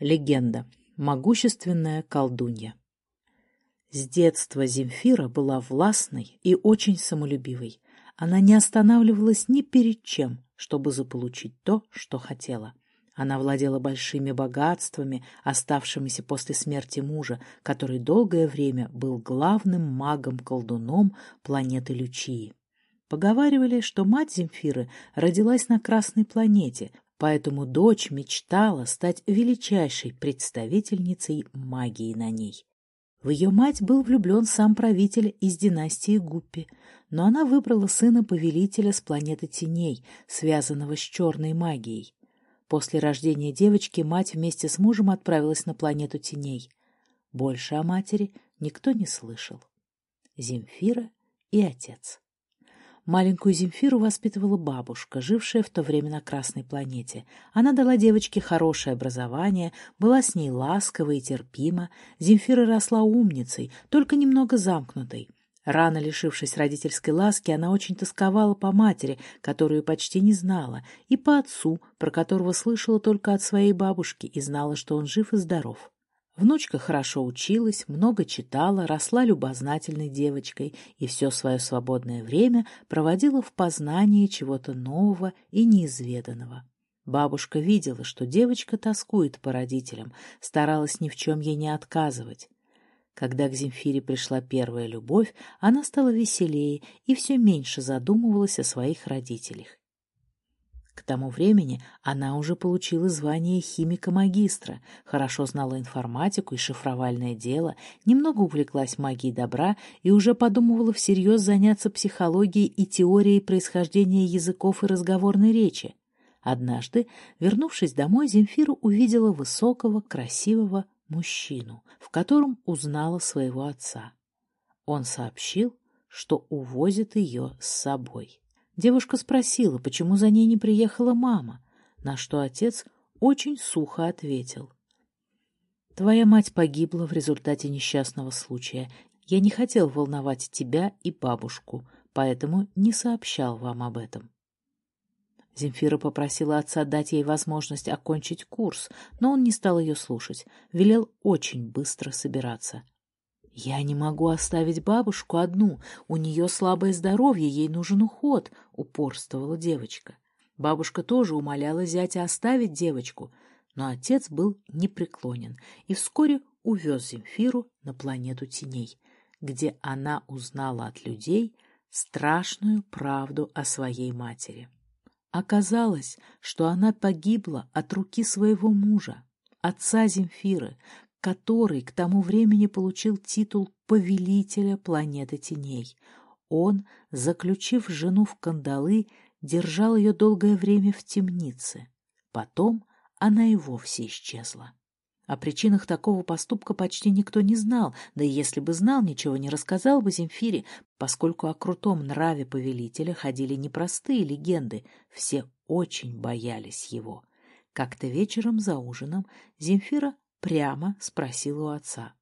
Легенда. Могущественная колдунья. С детства Земфира была властной и очень самолюбивой. Она не останавливалась ни перед чем, чтобы заполучить то, что хотела. Она владела большими богатствами, оставшимися после смерти мужа, который долгое время был главным магом-колдуном планеты Лючии. Поговаривали, что мать Земфиры родилась на Красной планете, поэтому дочь мечтала стать величайшей представительницей магии на ней. В ее мать был влюблен сам правитель из династии Гуппи, но она выбрала сына повелителя с планеты теней, связанного с черной магией. После рождения девочки мать вместе с мужем отправилась на планету теней. Больше о матери никто не слышал. Земфира и отец. Маленькую Земфиру воспитывала бабушка, жившая в то время на Красной планете. Она дала девочке хорошее образование, была с ней ласкова и терпима. Земфира росла умницей, только немного замкнутой. Рано лишившись родительской ласки, она очень тосковала по матери, которую почти не знала, и по отцу, про которого слышала только от своей бабушки и знала, что он жив и здоров. Внучка хорошо училась, много читала, росла любознательной девочкой и все свое свободное время проводила в познании чего-то нового и неизведанного. Бабушка видела, что девочка тоскует по родителям, старалась ни в чем ей не отказывать. Когда к Земфире пришла первая любовь, она стала веселее и все меньше задумывалась о своих родителях. К тому времени она уже получила звание химика-магистра, хорошо знала информатику и шифровальное дело, немного увлеклась магией добра и уже подумывала всерьез заняться психологией и теорией происхождения языков и разговорной речи. Однажды, вернувшись домой, Земфира увидела высокого, красивого, мужчину, в котором узнала своего отца. Он сообщил, что увозит ее с собой. Девушка спросила, почему за ней не приехала мама, на что отец очень сухо ответил. «Твоя мать погибла в результате несчастного случая. Я не хотел волновать тебя и бабушку, поэтому не сообщал вам об этом». Земфира попросила отца дать ей возможность окончить курс, но он не стал ее слушать, велел очень быстро собираться. «Я не могу оставить бабушку одну, у нее слабое здоровье, ей нужен уход», — упорствовала девочка. Бабушка тоже умоляла зятя оставить девочку, но отец был непреклонен и вскоре увез Земфиру на планету теней, где она узнала от людей страшную правду о своей матери. Оказалось, что она погибла от руки своего мужа, отца Земфиры, который к тому времени получил титул повелителя планеты теней. Он, заключив жену в кандалы, держал ее долгое время в темнице. Потом она и вовсе исчезла. О причинах такого поступка почти никто не знал, да и если бы знал, ничего не рассказал бы Земфире, поскольку о крутом нраве повелителя ходили непростые легенды, все очень боялись его. Как-то вечером за ужином Земфира прямо спросила у отца.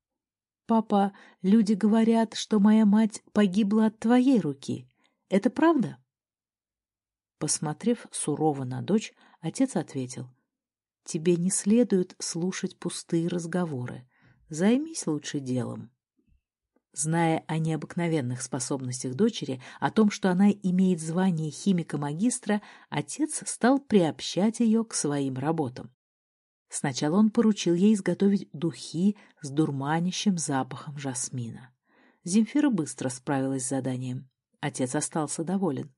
«Папа, люди говорят, что моя мать погибла от твоей руки. Это правда?» Посмотрев сурово на дочь, отец ответил — Тебе не следует слушать пустые разговоры. Займись лучше делом. Зная о необыкновенных способностях дочери, о том, что она имеет звание химика-магистра, отец стал приобщать ее к своим работам. Сначала он поручил ей изготовить духи с дурманящим запахом жасмина. Земфира быстро справилась с заданием. Отец остался доволен.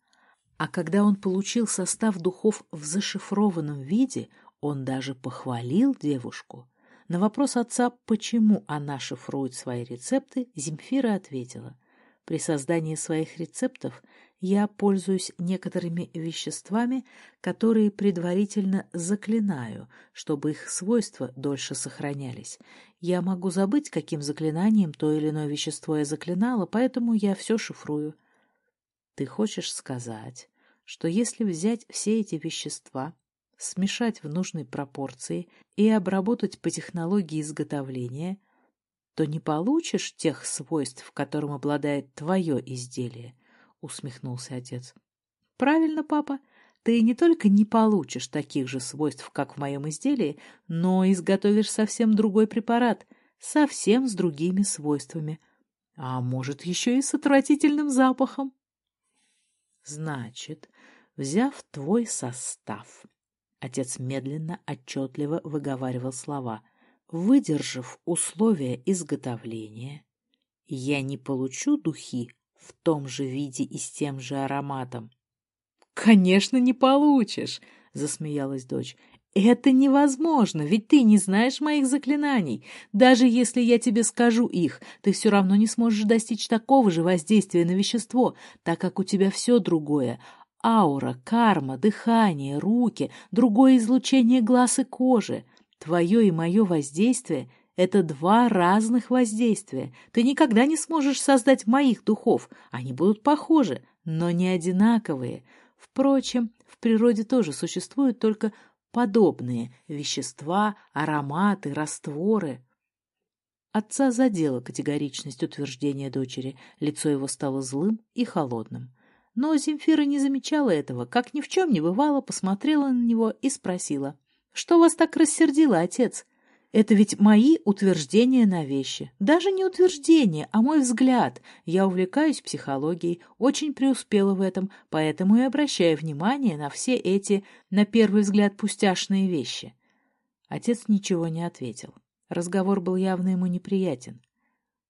А когда он получил состав духов в зашифрованном виде, он даже похвалил девушку. На вопрос отца, почему она шифрует свои рецепты, Земфира ответила. При создании своих рецептов я пользуюсь некоторыми веществами, которые предварительно заклинаю, чтобы их свойства дольше сохранялись. Я могу забыть, каким заклинанием то или иное вещество я заклинала, поэтому я все шифрую. Ты хочешь сказать, что если взять все эти вещества смешать в нужной пропорции и обработать по технологии изготовления, то не получишь тех свойств, которым обладает твое изделие, — усмехнулся отец. — Правильно, папа. ты не только не получишь таких же свойств, как в моем изделии, но изготовишь совсем другой препарат, совсем с другими свойствами, а может, еще и с отвратительным запахом. Значит, взяв твой состав, отец медленно, отчетливо выговаривал слова, выдержав условия изготовления, я не получу духи в том же виде и с тем же ароматом. «Конечно, не получишь!» — засмеялась дочь. «Это невозможно, ведь ты не знаешь моих заклинаний. Даже если я тебе скажу их, ты все равно не сможешь достичь такого же воздействия на вещество, так как у тебя все другое. Аура, карма, дыхание, руки, другое излучение глаз и кожи. Твое и мое воздействие — это два разных воздействия. Ты никогда не сможешь создать моих духов. Они будут похожи, но не одинаковые. Впрочем, в природе тоже существуют только подобные вещества, ароматы, растворы. Отца задела категоричность утверждения дочери, лицо его стало злым и холодным. Но Земфира не замечала этого, как ни в чем не бывало, посмотрела на него и спросила. — Что вас так рассердило, отец? Это ведь мои утверждения на вещи. Даже не утверждения, а мой взгляд. Я увлекаюсь психологией, очень преуспела в этом, поэтому и обращаю внимание на все эти, на первый взгляд, пустяшные вещи. Отец ничего не ответил. Разговор был явно ему неприятен.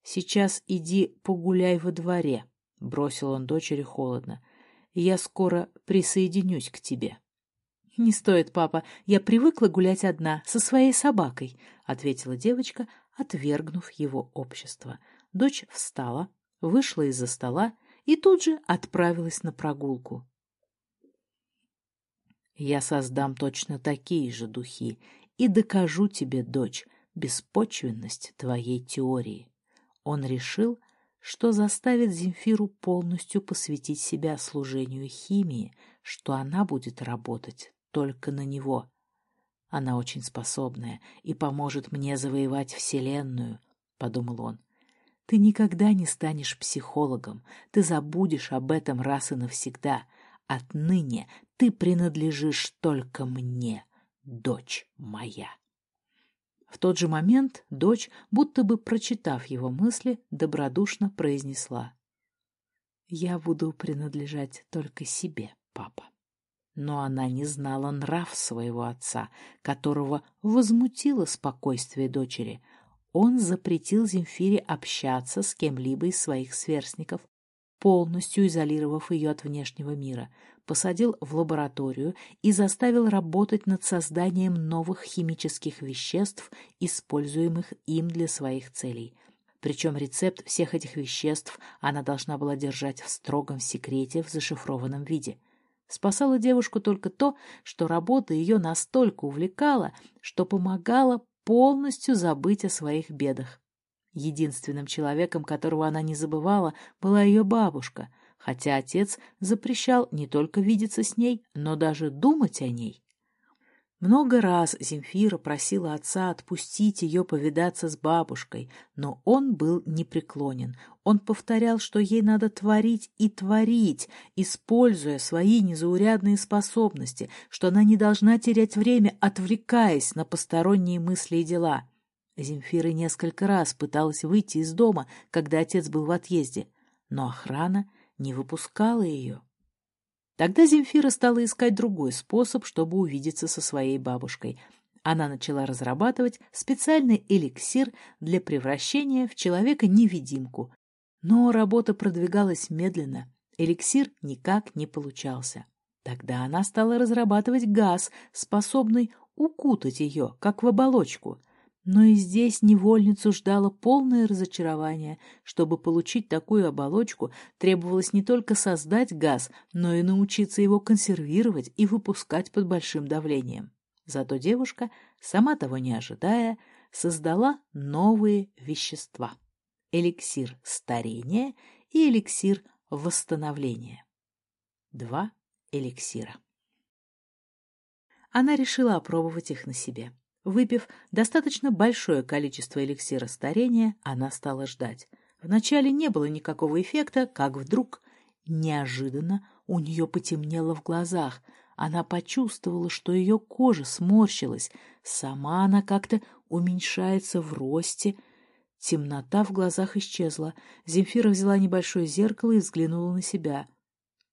«Сейчас иди погуляй во дворе», — бросил он дочери холодно. «Я скоро присоединюсь к тебе». «Не стоит, папа. Я привыкла гулять одна, со своей собакой», — ответила девочка, отвергнув его общество. Дочь встала, вышла из-за стола и тут же отправилась на прогулку. «Я создам точно такие же духи и докажу тебе, дочь, беспочвенность твоей теории». Он решил, что заставит Земфиру полностью посвятить себя служению химии, что она будет работать только на него. Она очень способная и поможет мне завоевать Вселенную, — подумал он. Ты никогда не станешь психологом, ты забудешь об этом раз и навсегда. Отныне ты принадлежишь только мне, дочь моя. В тот же момент дочь, будто бы прочитав его мысли, добродушно произнесла. «Я буду принадлежать только себе, папа». Но она не знала нрав своего отца, которого возмутило спокойствие дочери. Он запретил Земфире общаться с кем-либо из своих сверстников, полностью изолировав ее от внешнего мира, посадил в лабораторию и заставил работать над созданием новых химических веществ, используемых им для своих целей. Причем рецепт всех этих веществ она должна была держать в строгом секрете в зашифрованном виде. Спасало девушку только то, что работа ее настолько увлекала, что помогала полностью забыть о своих бедах. Единственным человеком, которого она не забывала, была ее бабушка, хотя отец запрещал не только видеться с ней, но даже думать о ней. Много раз Земфира просила отца отпустить ее повидаться с бабушкой, но он был непреклонен. Он повторял, что ей надо творить и творить, используя свои незаурядные способности, что она не должна терять время, отвлекаясь на посторонние мысли и дела. Земфира несколько раз пыталась выйти из дома, когда отец был в отъезде, но охрана не выпускала ее. Тогда Земфира стала искать другой способ, чтобы увидеться со своей бабушкой. Она начала разрабатывать специальный эликсир для превращения в человека-невидимку. Но работа продвигалась медленно, эликсир никак не получался. Тогда она стала разрабатывать газ, способный укутать ее, как в оболочку. Но и здесь невольницу ждало полное разочарование. Чтобы получить такую оболочку, требовалось не только создать газ, но и научиться его консервировать и выпускать под большим давлением. Зато девушка, сама того не ожидая, создала новые вещества. Эликсир старения и эликсир восстановления. Два эликсира. Она решила опробовать их на себе. Выпив достаточно большое количество эликсира старения, она стала ждать. Вначале не было никакого эффекта, как вдруг, неожиданно, у нее потемнело в глазах. Она почувствовала, что ее кожа сморщилась, сама она как-то уменьшается в росте. Темнота в глазах исчезла. Земфира взяла небольшое зеркало и взглянула на себя.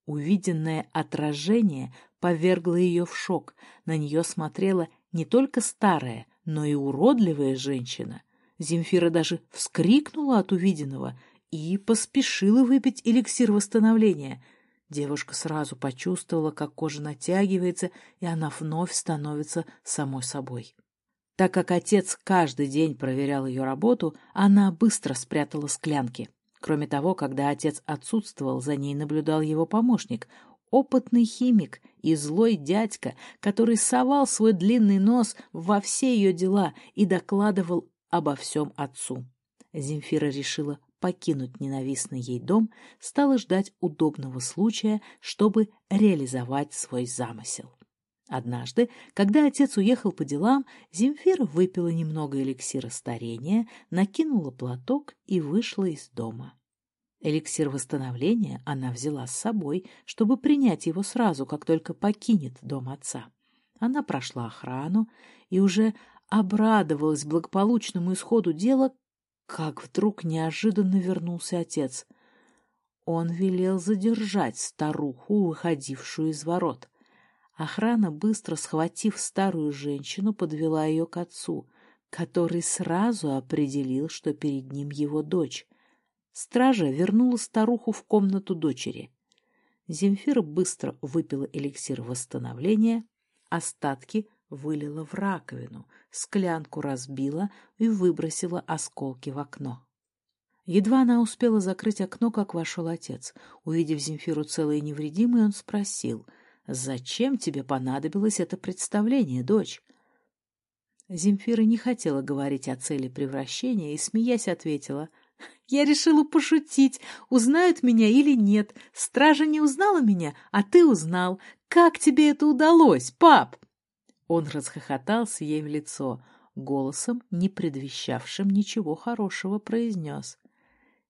Увиденное отражение повергло ее в шок. На нее смотрела не только старая, но и уродливая женщина. Земфира даже вскрикнула от увиденного и поспешила выпить эликсир восстановления — Девушка сразу почувствовала, как кожа натягивается, и она вновь становится самой собой. Так как отец каждый день проверял ее работу, она быстро спрятала склянки. Кроме того, когда отец отсутствовал, за ней наблюдал его помощник, опытный химик и злой дядька, который совал свой длинный нос во все ее дела и докладывал обо всем отцу. Земфира решила покинуть ненавистный ей дом, стала ждать удобного случая, чтобы реализовать свой замысел. Однажды, когда отец уехал по делам, Земфира выпила немного эликсира старения, накинула платок и вышла из дома. Эликсир восстановления она взяла с собой, чтобы принять его сразу, как только покинет дом отца. Она прошла охрану и уже обрадовалась благополучному исходу дела, как вдруг неожиданно вернулся отец. Он велел задержать старуху, выходившую из ворот. Охрана, быстро схватив старую женщину, подвела ее к отцу, который сразу определил, что перед ним его дочь. Стража вернула старуху в комнату дочери. Земфира быстро выпила эликсир восстановления, остатки вылила в раковину, склянку разбила и выбросила осколки в окно. Едва она успела закрыть окно, как вошел отец. Увидев Земфиру целой и невредимой, он спросил, «Зачем тебе понадобилось это представление, дочь?» Земфира не хотела говорить о цели превращения и, смеясь, ответила, «Я решила пошутить, узнают меня или нет. Стража не узнала меня, а ты узнал. Как тебе это удалось, пап?» Он расхохотался ей в лицо, голосом, не предвещавшим ничего хорошего, произнес.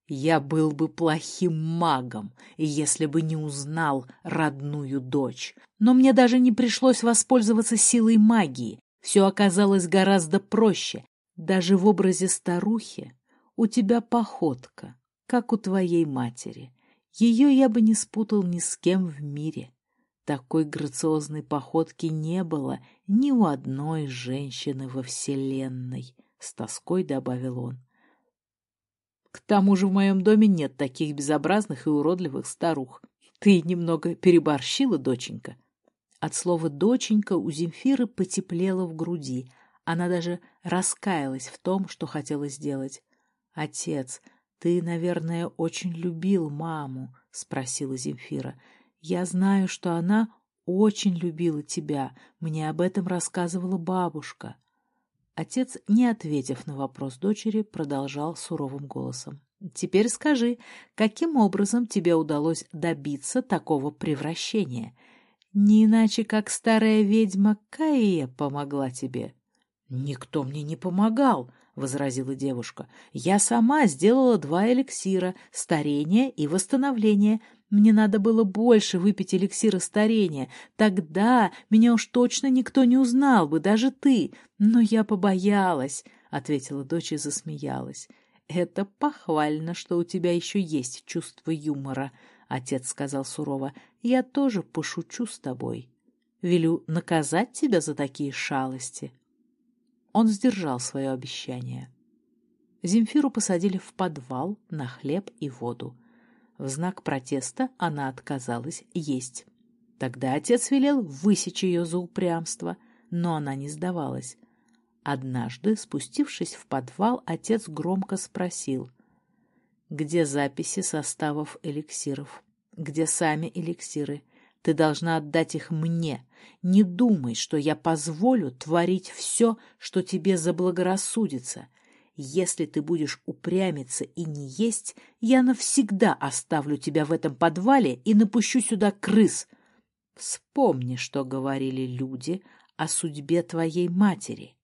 «Я был бы плохим магом, если бы не узнал родную дочь. Но мне даже не пришлось воспользоваться силой магии. Все оказалось гораздо проще. Даже в образе старухи у тебя походка, как у твоей матери. Ее я бы не спутал ни с кем в мире. Такой грациозной походки не было ни у одной женщины во Вселенной, — с тоской добавил он. К тому же в моем доме нет таких безобразных и уродливых старух. Ты немного переборщила, доченька. От слова «доченька» у Земфиры потеплело в груди. Она даже раскаялась в том, что хотела сделать. «Отец, ты, наверное, очень любил маму?» — спросила Земфира. Я знаю, что она очень любила тебя. Мне об этом рассказывала бабушка. Отец, не ответив на вопрос дочери, продолжал суровым голосом. «Теперь скажи, каким образом тебе удалось добиться такого превращения? Не иначе, как старая ведьма Каия помогла тебе». «Никто мне не помогал», — возразила девушка. «Я сама сделала два эликсира — старение и восстановление. Мне надо было больше выпить эликсира старения. Тогда меня уж точно никто не узнал бы, даже ты. Но я побоялась, — ответила дочь и засмеялась. — Это похвально, что у тебя еще есть чувство юмора, — отец сказал сурово. — Я тоже пошучу с тобой. Велю наказать тебя за такие шалости. Он сдержал свое обещание. Земфиру посадили в подвал на хлеб и воду. В знак протеста она отказалась есть. Тогда отец велел высечь ее за упрямство, но она не сдавалась. Однажды, спустившись в подвал, отец громко спросил, «Где записи составов эликсиров? Где сами эликсиры? Ты должна отдать их мне. Не думай, что я позволю творить все, что тебе заблагорассудится. Если ты будешь упрямиться и не есть, я навсегда оставлю тебя в этом подвале и напущу сюда крыс. Вспомни, что говорили люди о судьбе твоей матери.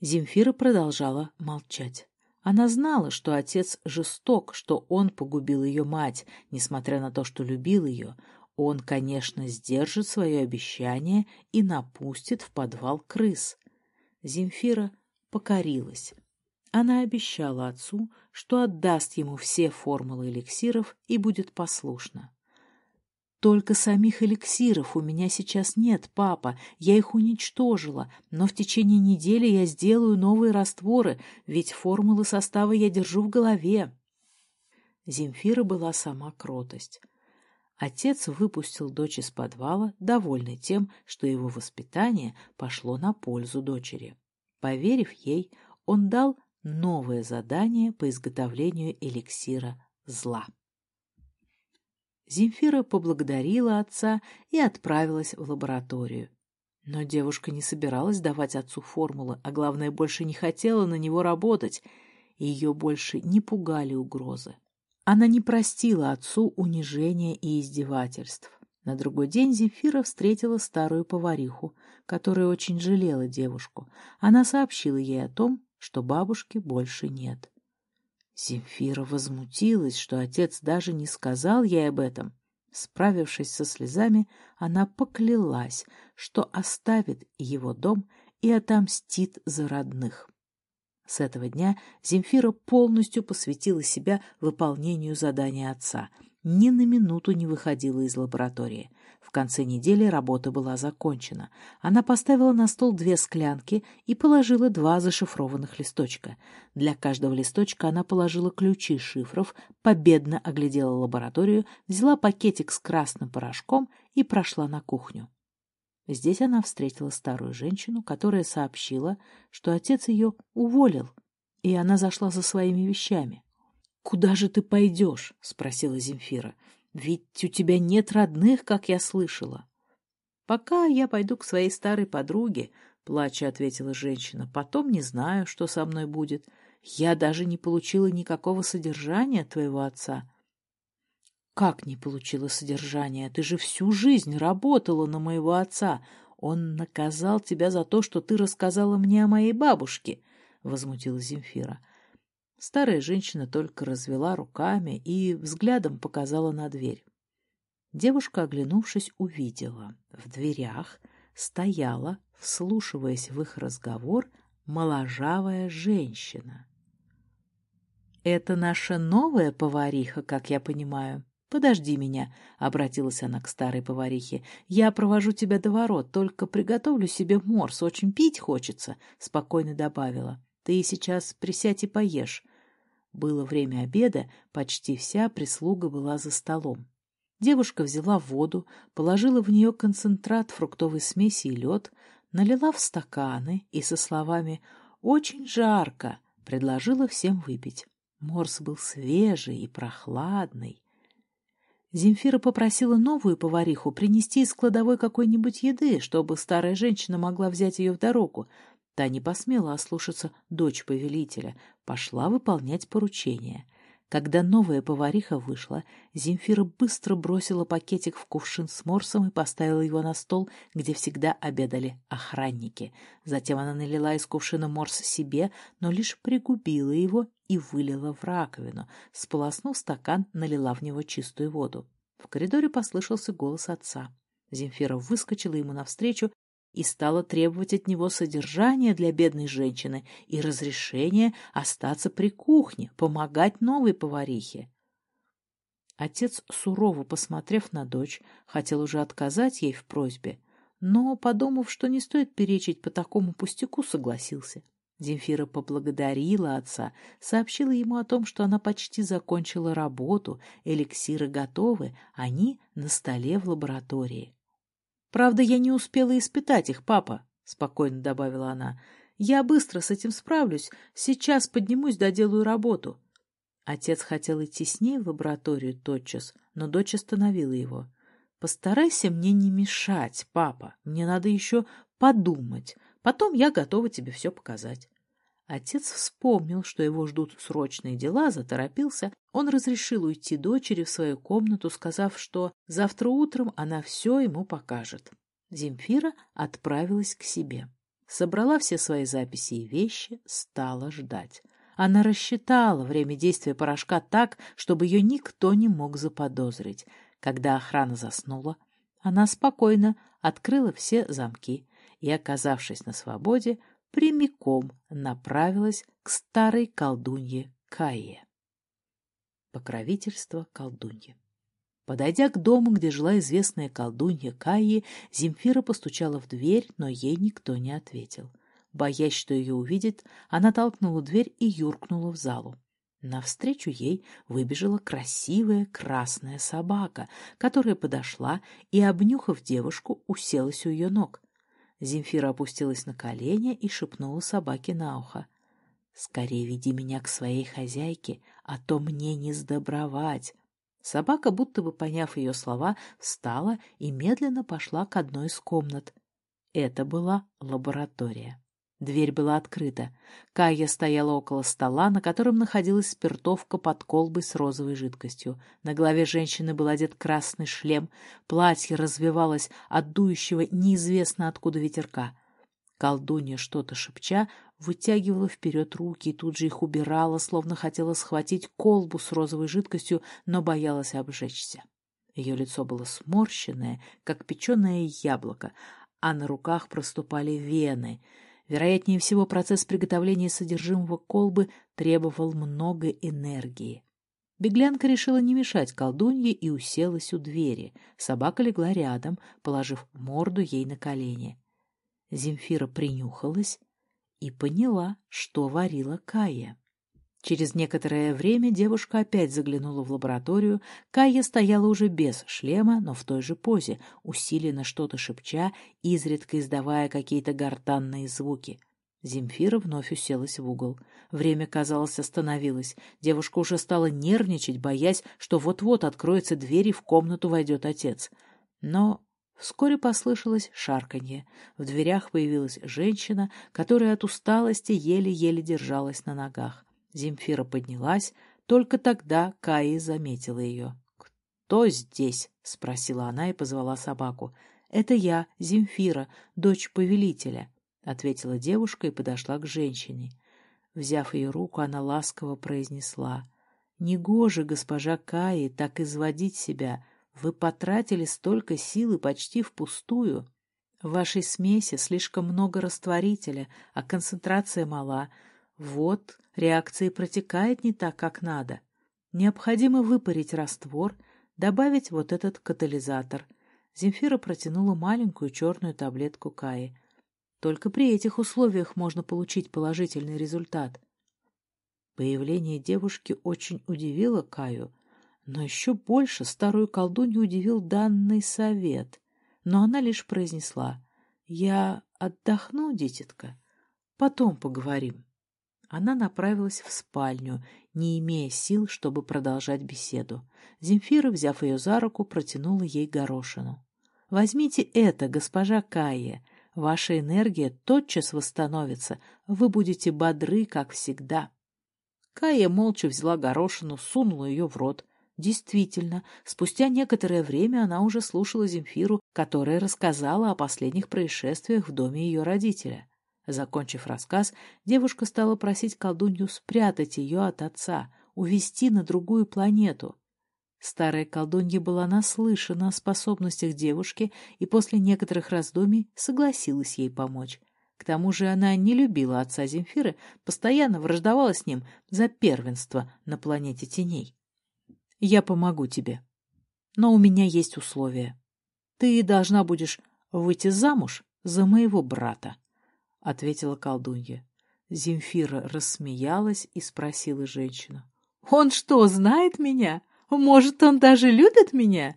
Земфира продолжала молчать. Она знала, что отец жесток, что он погубил ее мать, несмотря на то, что любил ее. Он, конечно, сдержит свое обещание и напустит в подвал крыс. Земфира покорилась. Она обещала отцу, что отдаст ему все формулы эликсиров и будет послушна. Только самих эликсиров у меня сейчас нет, папа. Я их уничтожила, но в течение недели я сделаю новые растворы, ведь формулы состава я держу в голове. Земфира была сама кротость. Отец выпустил дочь из подвала, довольный тем, что его воспитание пошло на пользу дочери. Поверив ей, он дал новое задание по изготовлению эликсира зла. Земфира поблагодарила отца и отправилась в лабораторию. Но девушка не собиралась давать отцу формулы, а главное, больше не хотела на него работать. Ее больше не пугали угрозы. Она не простила отцу унижения и издевательств. На другой день Земфира встретила старую повариху, которая очень жалела девушку. Она сообщила ей о том, что бабушки больше нет. Земфира возмутилась, что отец даже не сказал ей об этом. Справившись со слезами, она поклялась, что оставит его дом и отомстит за родных. С этого дня Земфира полностью посвятила себя выполнению задания отца, ни на минуту не выходила из лаборатории — конце недели работа была закончена. Она поставила на стол две склянки и положила два зашифрованных листочка. Для каждого листочка она положила ключи шифров, победно оглядела лабораторию, взяла пакетик с красным порошком и прошла на кухню. Здесь она встретила старую женщину, которая сообщила, что отец ее уволил, и она зашла за своими вещами. — Куда же ты пойдешь? — спросила Земфира. Ведь у тебя нет родных, как я слышала. — Пока я пойду к своей старой подруге, — плача ответила женщина. — Потом не знаю, что со мной будет. Я даже не получила никакого содержания твоего отца. — Как не получила содержания? Ты же всю жизнь работала на моего отца. Он наказал тебя за то, что ты рассказала мне о моей бабушке, — возмутилась Земфира. — Старая женщина только развела руками и взглядом показала на дверь. Девушка, оглянувшись, увидела. В дверях стояла, вслушиваясь в их разговор, моложавая женщина. «Это наша новая повариха, как я понимаю. Подожди меня», — обратилась она к старой поварихе. «Я провожу тебя до ворот, только приготовлю себе морс, очень пить хочется», — спокойно добавила. «Ты сейчас присядь и поешь. Было время обеда, почти вся прислуга была за столом. Девушка взяла воду, положила в нее концентрат фруктовой смеси и лед, налила в стаканы и со словами «Очень жарко» предложила всем выпить. Морс был свежий и прохладный. Земфира попросила новую повариху принести из кладовой какой-нибудь еды, чтобы старая женщина могла взять ее в дорогу, Та не посмела ослушаться дочь повелителя, пошла выполнять поручение. Когда новая повариха вышла, Земфира быстро бросила пакетик в кувшин с морсом и поставила его на стол, где всегда обедали охранники. Затем она налила из кувшина морс себе, но лишь пригубила его и вылила в раковину. Сполоснув стакан, налила в него чистую воду. В коридоре послышался голос отца. Земфира выскочила ему навстречу и стала требовать от него содержания для бедной женщины и разрешения остаться при кухне, помогать новой поварихе. Отец, сурово посмотрев на дочь, хотел уже отказать ей в просьбе, но, подумав, что не стоит перечить по такому пустяку, согласился. Земфира поблагодарила отца, сообщила ему о том, что она почти закончила работу, эликсиры готовы, они на столе в лаборатории. Правда, я не успела испытать их, папа, — спокойно добавила она. Я быстро с этим справлюсь. Сейчас поднимусь, доделаю работу. Отец хотел идти с ней в лабораторию тотчас, но дочь остановила его. «Постарайся мне не мешать, папа. Мне надо еще подумать. Потом я готова тебе все показать». Отец вспомнил, что его ждут срочные дела, заторопился. Он разрешил уйти дочери в свою комнату, сказав, что завтра утром она все ему покажет. Земфира отправилась к себе. Собрала все свои записи и вещи, стала ждать. Она рассчитала время действия порошка так, чтобы ее никто не мог заподозрить. Когда охрана заснула, она спокойно открыла все замки и, оказавшись на свободе, прямиком направилась к старой колдунье Кае. Покровительство колдуньи. Подойдя к дому, где жила известная колдунья Кайи, Земфира постучала в дверь, но ей никто не ответил. Боясь, что ее увидит, она толкнула дверь и юркнула в залу. Навстречу ей выбежала красивая красная собака, которая подошла и, обнюхав девушку, уселась у ее ног. Земфира опустилась на колени и шепнула собаке на ухо. «Скорее веди меня к своей хозяйке, а то мне не сдобровать». Собака, будто бы поняв ее слова, встала и медленно пошла к одной из комнат. Это была лаборатория. Дверь была открыта. Кая стояла около стола, на котором находилась спиртовка под колбой с розовой жидкостью. На голове женщины был одет красный шлем, платье развивалось от дующего неизвестно откуда ветерка. Колдунья, что-то шепча, вытягивала вперед руки и тут же их убирала, словно хотела схватить колбу с розовой жидкостью, но боялась обжечься. Ее лицо было сморщенное, как печеное яблоко, а на руках проступали вены. Вероятнее всего, процесс приготовления содержимого колбы требовал много энергии. Беглянка решила не мешать колдунье и уселась у двери. Собака легла рядом, положив морду ей на колени. Земфира принюхалась и поняла, что варила Кая. Через некоторое время девушка опять заглянула в лабораторию. Кая стояла уже без шлема, но в той же позе, усиленно что-то шепча, изредка издавая какие-то гортанные звуки. Земфира вновь уселась в угол. Время, казалось, остановилось. Девушка уже стала нервничать, боясь, что вот-вот откроется дверь и в комнату войдет отец. Но Вскоре послышалось шарканье. В дверях появилась женщина, которая от усталости еле-еле держалась на ногах. Земфира поднялась, только тогда Каи заметила ее. «Кто здесь?» — спросила она и позвала собаку. «Это я, Земфира, дочь повелителя», — ответила девушка и подошла к женщине. Взяв ее руку, она ласково произнесла. «Негоже, госпожа Каи, так изводить себя. Вы потратили столько сил и почти впустую. В вашей смеси слишком много растворителя, а концентрация мала. Вот, реакция протекает не так, как надо. Необходимо выпарить раствор, добавить вот этот катализатор. Земфира протянула маленькую черную таблетку Каи. Только при этих условиях можно получить положительный результат. Появление девушки очень удивило Каю — но еще больше старую колдунью удивил данный совет. Но она лишь произнесла «Я отдохну, дитятка, потом поговорим». Она направилась в спальню, не имея сил, чтобы продолжать беседу. Земфира, взяв ее за руку, протянула ей горошину. «Возьмите это, госпожа Кая. Ваша энергия тотчас восстановится. Вы будете бодры, как всегда». Кая молча взяла горошину, сунула ее в рот. Действительно, спустя некоторое время она уже слушала Земфиру, которая рассказала о последних происшествиях в доме ее родителя. Закончив рассказ, девушка стала просить колдунью спрятать ее от отца, увезти на другую планету. Старая колдунья была наслышана о способностях девушки и после некоторых раздумий согласилась ей помочь. К тому же она не любила отца Земфиры, постоянно враждовала с ним за первенство на планете теней. Я помогу тебе. Но у меня есть условия. Ты должна будешь выйти замуж за моего брата, — ответила колдунья. Земфира рассмеялась и спросила женщину. — Он что, знает меня? Может, он даже любит меня?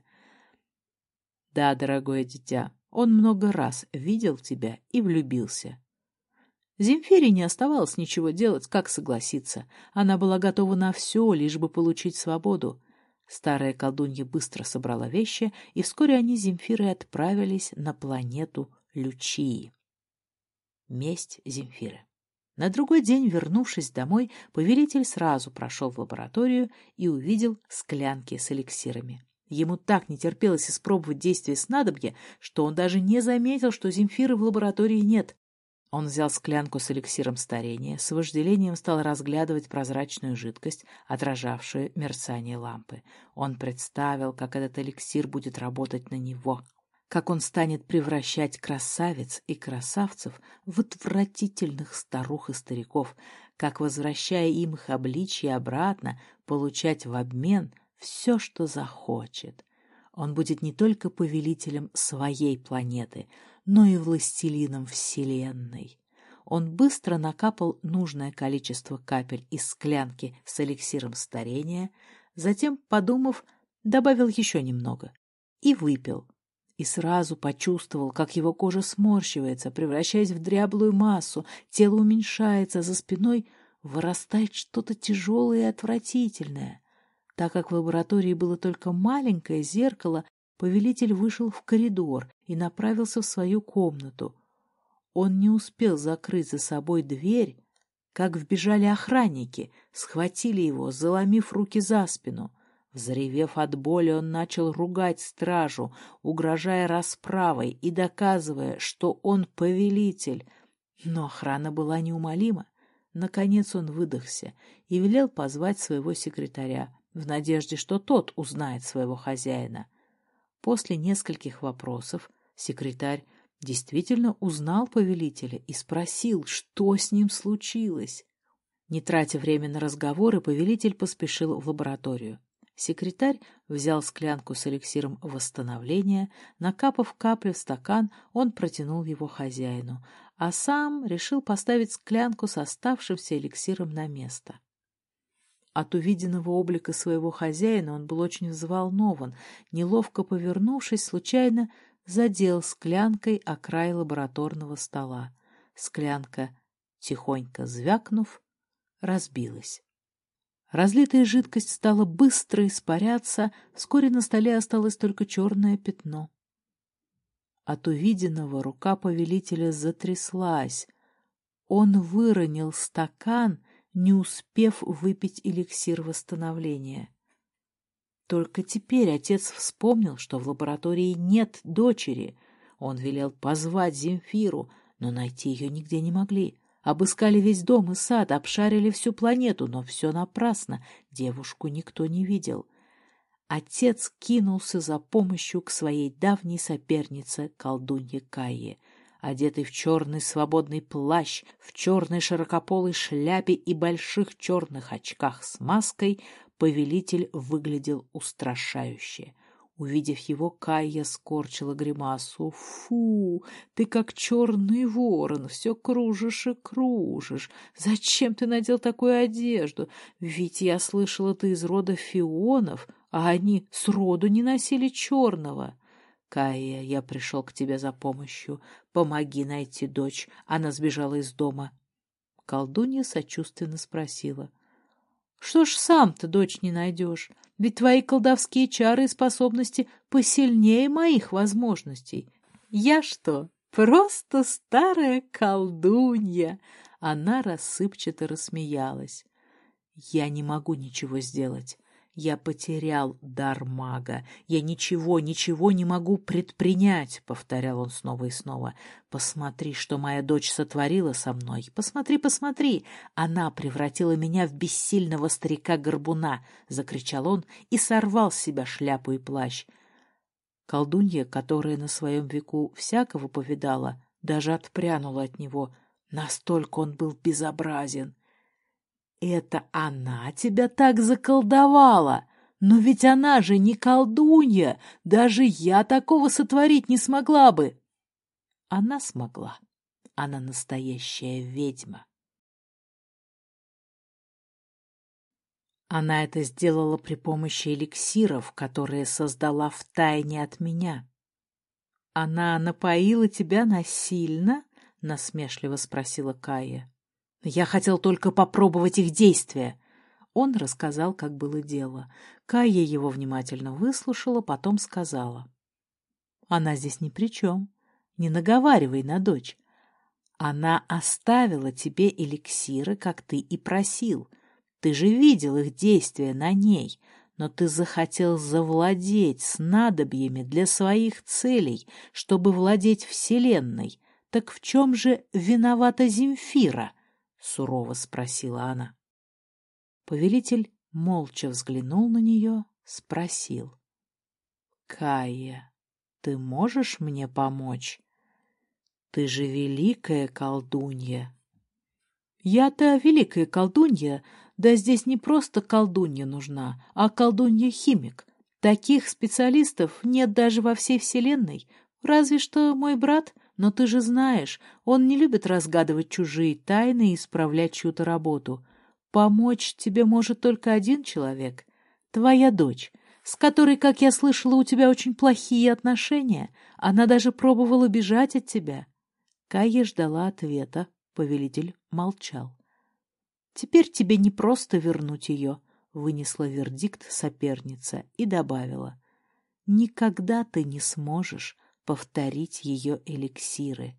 — Да, дорогое дитя, он много раз видел тебя и влюбился. Земфире не оставалось ничего делать, как согласиться. Она была готова на все, лишь бы получить свободу. Старая колдунья быстро собрала вещи, и вскоре они с Земфирой отправились на планету Лючии. Месть Земфиры. На другой день, вернувшись домой, повелитель сразу прошел в лабораторию и увидел склянки с эликсирами. Ему так не терпелось испробовать действие снадобья, что он даже не заметил, что Земфиры в лаборатории нет. Он взял склянку с эликсиром старения, с вожделением стал разглядывать прозрачную жидкость, отражавшую мерцание лампы. Он представил, как этот эликсир будет работать на него, как он станет превращать красавиц и красавцев в отвратительных старух и стариков, как, возвращая им их обличье обратно, получать в обмен все, что захочет. Он будет не только повелителем своей планеты, но и властелином Вселенной. Он быстро накапал нужное количество капель из склянки с эликсиром старения, затем, подумав, добавил еще немного и выпил. И сразу почувствовал, как его кожа сморщивается, превращаясь в дряблую массу, тело уменьшается, за спиной вырастает что-то тяжелое и отвратительное. Так как в лаборатории было только маленькое зеркало, повелитель вышел в коридор и направился в свою комнату. Он не успел закрыть за собой дверь, как вбежали охранники, схватили его, заломив руки за спину. Взревев от боли, он начал ругать стражу, угрожая расправой и доказывая, что он повелитель. Но охрана была неумолима. Наконец он выдохся и велел позвать своего секретаря, в надежде, что тот узнает своего хозяина. После нескольких вопросов секретарь действительно узнал повелителя и спросил, что с ним случилось. Не тратя время на разговоры, повелитель поспешил в лабораторию. Секретарь взял склянку с эликсиром восстановления, накапав капли в стакан, он протянул его хозяину, а сам решил поставить склянку с оставшимся эликсиром на место. От увиденного облика своего хозяина он был очень взволнован, неловко повернувшись, случайно задел склянкой о край лабораторного стола. Склянка, тихонько звякнув, разбилась. Разлитая жидкость стала быстро испаряться, вскоре на столе осталось только черное пятно. От увиденного рука повелителя затряслась. Он выронил стакан, не успев выпить эликсир восстановления. Только теперь отец вспомнил, что в лаборатории нет дочери. Он велел позвать Земфиру, но найти ее нигде не могли. Обыскали весь дом и сад, обшарили всю планету, но все напрасно, девушку никто не видел. Отец кинулся за помощью к своей давней сопернице, колдунье Кайе. Одетый в черный свободный плащ, в черной широкополой шляпе и больших черных очках с маской, повелитель выглядел устрашающе — Увидев его, Кайя скорчила гримасу. «Фу, ты как черный ворон, все кружишь и кружишь. Зачем ты надел такую одежду? Ведь я слышала, ты из рода фионов, а они сроду не носили черного». «Кайя, я пришел к тебе за помощью. Помоги найти дочь. Она сбежала из дома». Колдунья сочувственно спросила. «Что ж сам-то дочь не найдешь?» Ведь твои колдовские чары и способности посильнее моих возможностей. Я что, просто старая колдунья?» Она рассыпчато рассмеялась. «Я не могу ничего сделать. Я потерял дар мага. Я ничего, ничего не могу предпринять, — повторял он снова и снова. Посмотри, что моя дочь сотворила со мной. Посмотри, посмотри. Она превратила меня в бессильного старика-горбуна, — закричал он и сорвал с себя шляпу и плащ. Колдунья, которая на своем веку всякого повидала, даже отпрянула от него. Настолько он был безобразен. «Это она тебя так заколдовала! Но ведь она же не колдунья! Даже я такого сотворить не смогла бы!» Она смогла. Она настоящая ведьма. Она это сделала при помощи эликсиров, которые создала втайне от меня. «Она напоила тебя насильно?» — насмешливо спросила Кая. Я хотел только попробовать их действия. Он рассказал, как было дело. Кая его внимательно выслушала, потом сказала. Она здесь ни при чем. Не наговаривай на дочь. Она оставила тебе эликсиры, как ты и просил. Ты же видел их действия на ней, но ты захотел завладеть снадобьями для своих целей, чтобы владеть Вселенной. Так в чем же виновата Земфира? — сурово спросила она. Повелитель молча взглянул на нее, спросил. — Кая, ты можешь мне помочь? Ты же великая колдунья. Я-то великая колдунья, да здесь не просто колдунья нужна, а колдунья-химик. Таких специалистов нет даже во всей вселенной. Разве что мой брат, но ты же знаешь, он не любит разгадывать чужие тайны и исправлять чью-то работу. Помочь тебе может только один человек — твоя дочь, с которой, как я слышала, у тебя очень плохие отношения. Она даже пробовала бежать от тебя. Кая ждала ответа, повелитель молчал. «Теперь тебе не просто вернуть ее», — вынесла вердикт соперница и добавила. «Никогда ты не сможешь повторить ее эликсиры».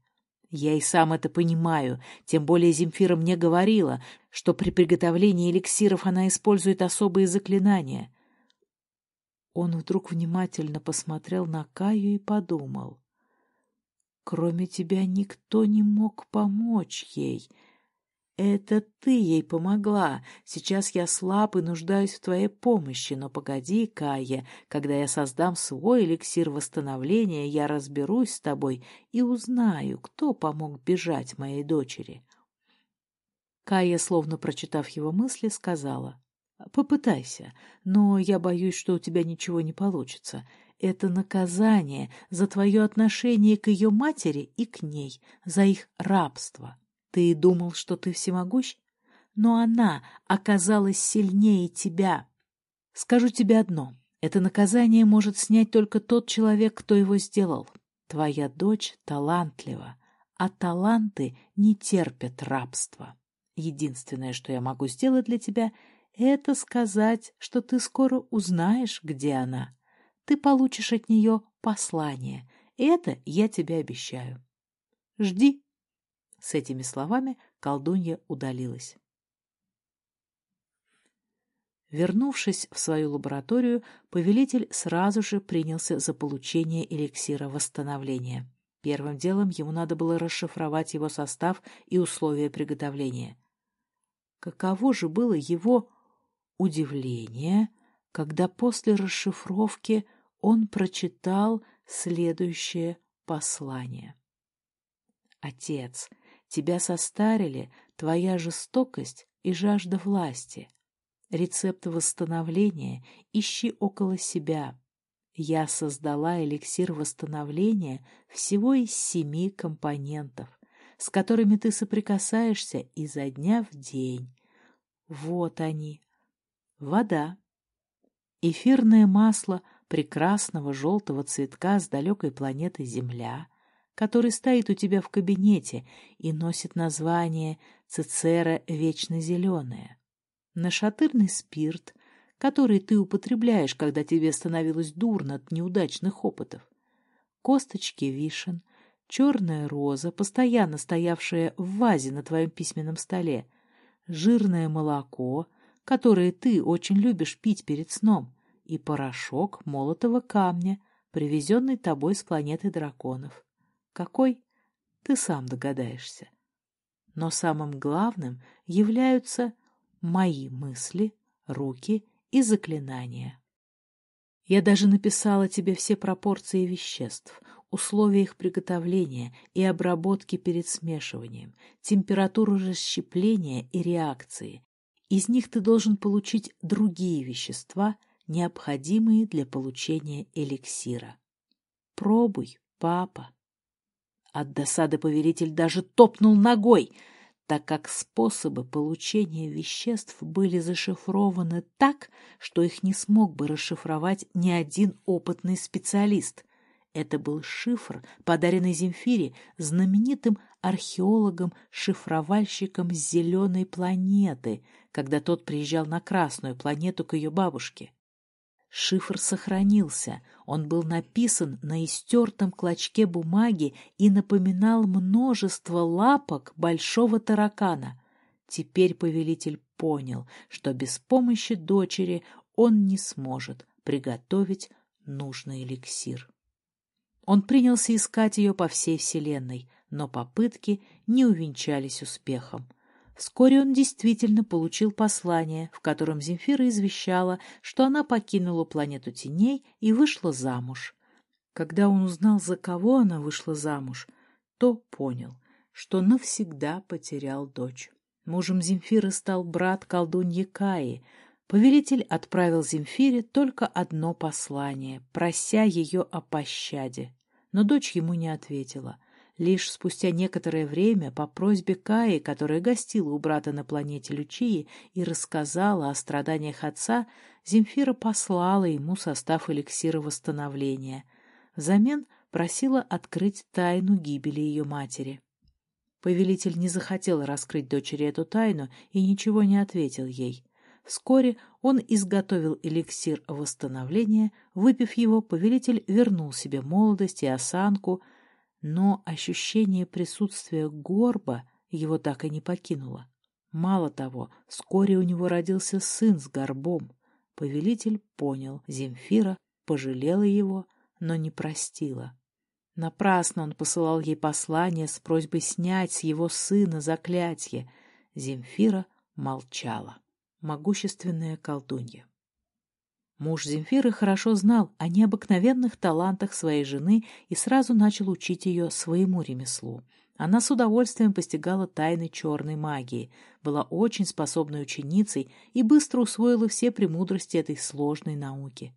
Я и сам это понимаю, тем более Земфира мне говорила, что при приготовлении эликсиров она использует особые заклинания. Он вдруг внимательно посмотрел на Каю и подумал. Кроме тебя никто не мог помочь ей. Это ты ей помогла. Сейчас я слаб и нуждаюсь в твоей помощи. Но погоди, Кая, когда я создам свой эликсир восстановления, я разберусь с тобой и узнаю, кто помог бежать моей дочери. Кая, словно прочитав его мысли, сказала, «Попытайся, но я боюсь, что у тебя ничего не получится. Это наказание за твое отношение к ее матери и к ней, за их рабство. Ты думал, что ты всемогущ? Но она оказалась сильнее тебя. Скажу тебе одно. Это наказание может снять только тот человек, кто его сделал. Твоя дочь талантлива, а таланты не терпят рабства. Единственное, что я могу сделать для тебя, это сказать, что ты скоро узнаешь, где она ты получишь от нее послание. Это я тебе обещаю. Жди. С этими словами колдунья удалилась. Вернувшись в свою лабораторию, повелитель сразу же принялся за получение эликсира восстановления. Первым делом ему надо было расшифровать его состав и условия приготовления. Каково же было его удивление, когда после расшифровки он прочитал следующее послание. «Отец, тебя состарили твоя жестокость и жажда власти. Рецепт восстановления ищи около себя. Я создала эликсир восстановления всего из семи компонентов, с которыми ты соприкасаешься изо дня в день. Вот они. Вода, эфирное масло — прекрасного желтого цветка с далекой планеты Земля, который стоит у тебя в кабинете и носит название Цицера Вечно Зеленая. Нашатырный спирт, который ты употребляешь, когда тебе становилось дурно от неудачных опытов. Косточки вишен, черная роза, постоянно стоявшая в вазе на твоем письменном столе, жирное молоко, которое ты очень любишь пить перед сном, и порошок молотого камня, привезенный тобой с планеты драконов. Какой? Ты сам догадаешься. Но самым главным являются мои мысли, руки и заклинания. Я даже написала тебе все пропорции веществ, условия их приготовления и обработки перед смешиванием, температуру расщепления и реакции. Из них ты должен получить другие вещества – необходимые для получения эликсира. Пробуй, папа. От досады повелитель даже топнул ногой, так как способы получения веществ были зашифрованы так, что их не смог бы расшифровать ни один опытный специалист. Это был шифр, подаренный Земфире знаменитым археологом-шифровальщиком зеленой планеты, когда тот приезжал на Красную планету к ее бабушке. Шифр сохранился. Он был написан на истертом клочке бумаги и напоминал множество лапок большого таракана. Теперь повелитель понял, что без помощи дочери он не сможет приготовить нужный эликсир. Он принялся искать ее по всей вселенной, но попытки не увенчались успехом. Вскоре он действительно получил послание, в котором Земфира извещала, что она покинула планету теней и вышла замуж. Когда он узнал, за кого она вышла замуж, то понял, что навсегда потерял дочь. Мужем Земфиры стал брат колдуньи Каи. Повелитель отправил Земфире только одно послание, прося ее о пощаде но дочь ему не ответила. Лишь спустя некоторое время по просьбе Каи, которая гостила у брата на планете Лючии и рассказала о страданиях отца, Земфира послала ему состав эликсира восстановления. Взамен просила открыть тайну гибели ее матери. Повелитель не захотел раскрыть дочери эту тайну и ничего не ответил ей. Вскоре он изготовил эликсир восстановления, выпив его, повелитель вернул себе молодость и осанку, но ощущение присутствия горба его так и не покинуло. Мало того, вскоре у него родился сын с горбом. Повелитель понял, Земфира пожалела его, но не простила. Напрасно он посылал ей послание с просьбой снять с его сына заклятие. Земфира молчала могущественная колдунья. Муж Земфиры хорошо знал о необыкновенных талантах своей жены и сразу начал учить ее своему ремеслу. Она с удовольствием постигала тайны черной магии, была очень способной ученицей и быстро усвоила все премудрости этой сложной науки.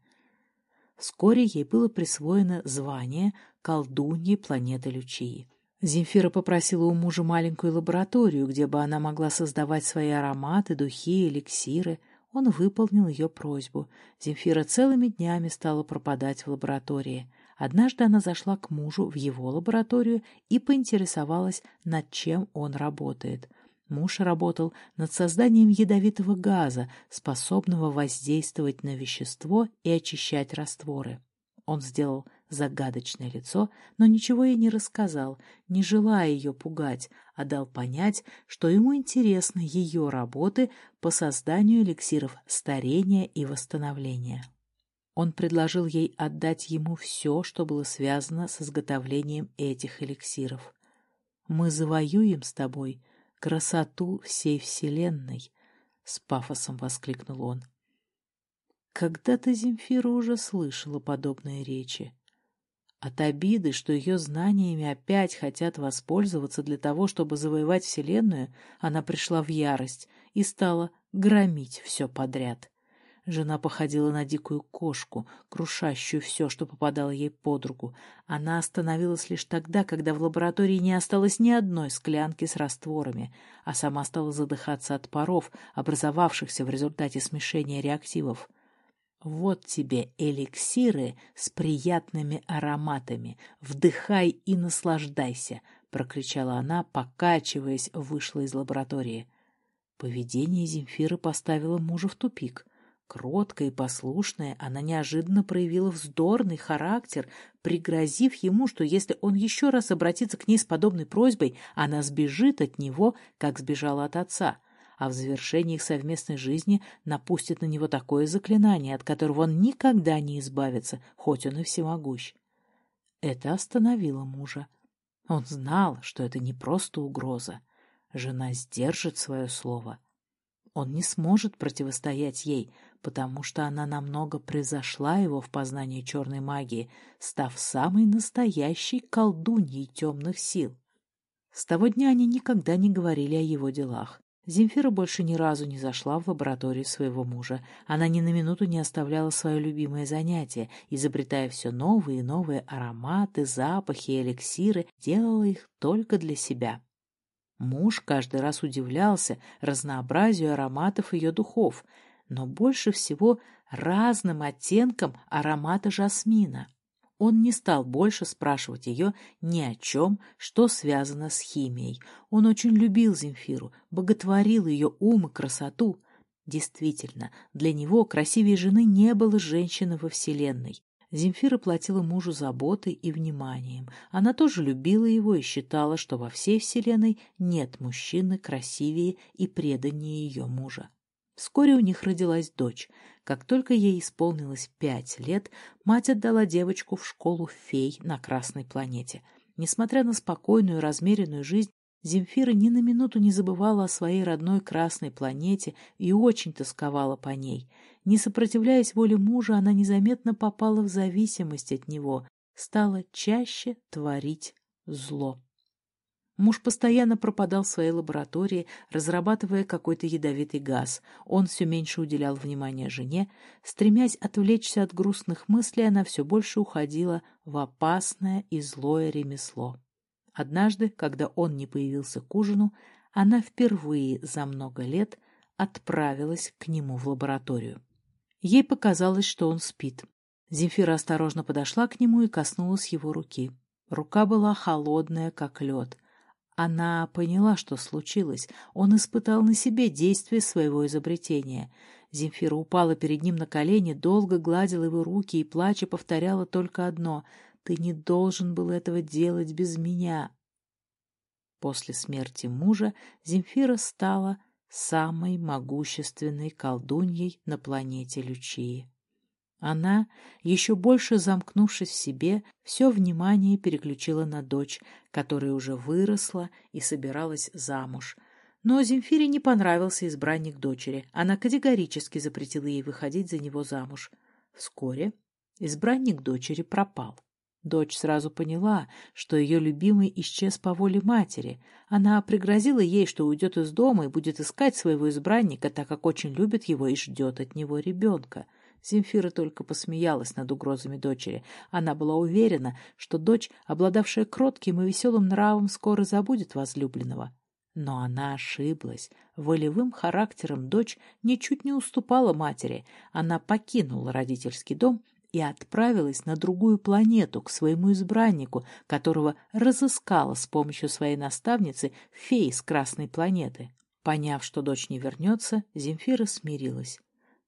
Вскоре ей было присвоено звание колдуньи планеты Лючии. Земфира попросила у мужа маленькую лабораторию, где бы она могла создавать свои ароматы, духи, эликсиры. Он выполнил ее просьбу. Земфира целыми днями стала пропадать в лаборатории. Однажды она зашла к мужу в его лабораторию и поинтересовалась, над чем он работает. Муж работал над созданием ядовитого газа, способного воздействовать на вещество и очищать растворы. Он сделал загадочное лицо, но ничего ей не рассказал, не желая ее пугать, а дал понять, что ему интересны ее работы по созданию эликсиров старения и восстановления. Он предложил ей отдать ему все, что было связано с изготовлением этих эликсиров. «Мы завоюем с тобой красоту всей Вселенной», — с пафосом воскликнул он. Когда-то Земфира уже слышала подобные речи. От обиды, что ее знаниями опять хотят воспользоваться для того, чтобы завоевать Вселенную, она пришла в ярость и стала громить все подряд. Жена походила на дикую кошку, крушащую все, что попадало ей под руку. Она остановилась лишь тогда, когда в лаборатории не осталось ни одной склянки с растворами, а сама стала задыхаться от паров, образовавшихся в результате смешения реактивов. Вот тебе эликсиры с приятными ароматами. Вдыхай и наслаждайся, прокричала она, покачиваясь, вышла из лаборатории. Поведение Земфиры поставило мужа в тупик. Кроткая и послушная, она неожиданно проявила вздорный характер, пригрозив ему, что если он еще раз обратится к ней с подобной просьбой, она сбежит от него, как сбежала от отца — а в завершении их совместной жизни напустит на него такое заклинание, от которого он никогда не избавится, хоть он и всемогущ. Это остановило мужа. Он знал, что это не просто угроза. Жена сдержит свое слово. Он не сможет противостоять ей, потому что она намного превзошла его в познании черной магии, став самой настоящей колдуньей темных сил. С того дня они никогда не говорили о его делах. Земфира больше ни разу не зашла в лабораторию своего мужа. Она ни на минуту не оставляла свое любимое занятие, изобретая все новые и новые ароматы, запахи и эликсиры, делала их только для себя. Муж каждый раз удивлялся разнообразию ароматов ее духов, но больше всего разным оттенкам аромата жасмина. Он не стал больше спрашивать ее ни о чем, что связано с химией. Он очень любил Земфиру, боготворил ее ум и красоту. Действительно, для него красивее жены не было женщины во Вселенной. Земфира платила мужу заботой и вниманием. Она тоже любила его и считала, что во всей Вселенной нет мужчины красивее и преданнее ее мужа. Вскоре у них родилась дочь. Как только ей исполнилось пять лет, мать отдала девочку в школу фей на Красной планете. Несмотря на спокойную и размеренную жизнь, Земфира ни на минуту не забывала о своей родной Красной планете и очень тосковала по ней. Не сопротивляясь воле мужа, она незаметно попала в зависимость от него, стала чаще творить зло. Муж постоянно пропадал в своей лаборатории, разрабатывая какой-то ядовитый газ. Он все меньше уделял внимания жене. Стремясь отвлечься от грустных мыслей, она все больше уходила в опасное и злое ремесло. Однажды, когда он не появился к ужину, она впервые за много лет отправилась к нему в лабораторию. Ей показалось, что он спит. Земфира осторожно подошла к нему и коснулась его руки. Рука была холодная, как лед. Она поняла, что случилось. Он испытал на себе действие своего изобретения. Земфира упала перед ним на колени, долго гладила его руки и, плача, повторяла только одно — ты не должен был этого делать без меня. После смерти мужа Земфира стала самой могущественной колдуньей на планете Лючии. Она, еще больше замкнувшись в себе, все внимание переключила на дочь, которая уже выросла и собиралась замуж. Но Земфире не понравился избранник дочери. Она категорически запретила ей выходить за него замуж. Вскоре избранник дочери пропал. Дочь сразу поняла, что ее любимый исчез по воле матери. Она пригрозила ей, что уйдет из дома и будет искать своего избранника, так как очень любит его и ждет от него ребенка. Земфира только посмеялась над угрозами дочери. Она была уверена, что дочь, обладавшая кротким и веселым нравом, скоро забудет возлюбленного. Но она ошиблась. Волевым характером дочь ничуть не уступала матери. Она покинула родительский дом и отправилась на другую планету, к своему избраннику, которого разыскала с помощью своей наставницы феи с Красной планеты. Поняв, что дочь не вернется, Земфира смирилась.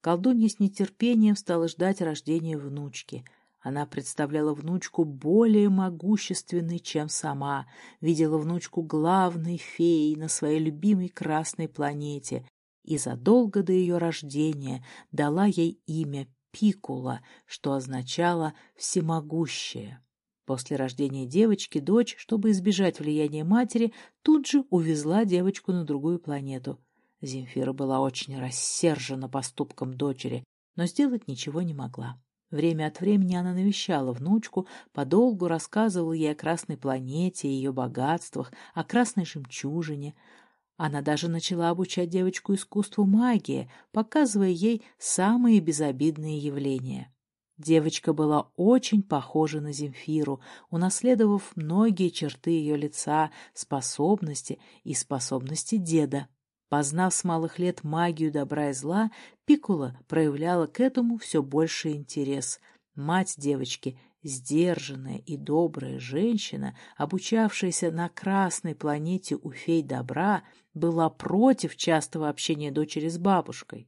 Колдунья с нетерпением стала ждать рождения внучки. Она представляла внучку более могущественной, чем сама, видела внучку главной феей на своей любимой Красной планете и задолго до ее рождения дала ей имя Пикула, что означало «всемогущее». После рождения девочки дочь, чтобы избежать влияния матери, тут же увезла девочку на другую планету. Земфира была очень рассержена поступком дочери, но сделать ничего не могла. Время от времени она навещала внучку, подолгу рассказывала ей о красной планете, ее богатствах, о красной жемчужине. Она даже начала обучать девочку искусству магии, показывая ей самые безобидные явления. Девочка была очень похожа на Земфиру, унаследовав многие черты ее лица, способности и способности деда. Познав с малых лет магию добра и зла, Пикула проявляла к этому все больше интерес. Мать девочки Сдержанная и добрая женщина, обучавшаяся на красной планете у фей добра, была против частого общения дочери с бабушкой.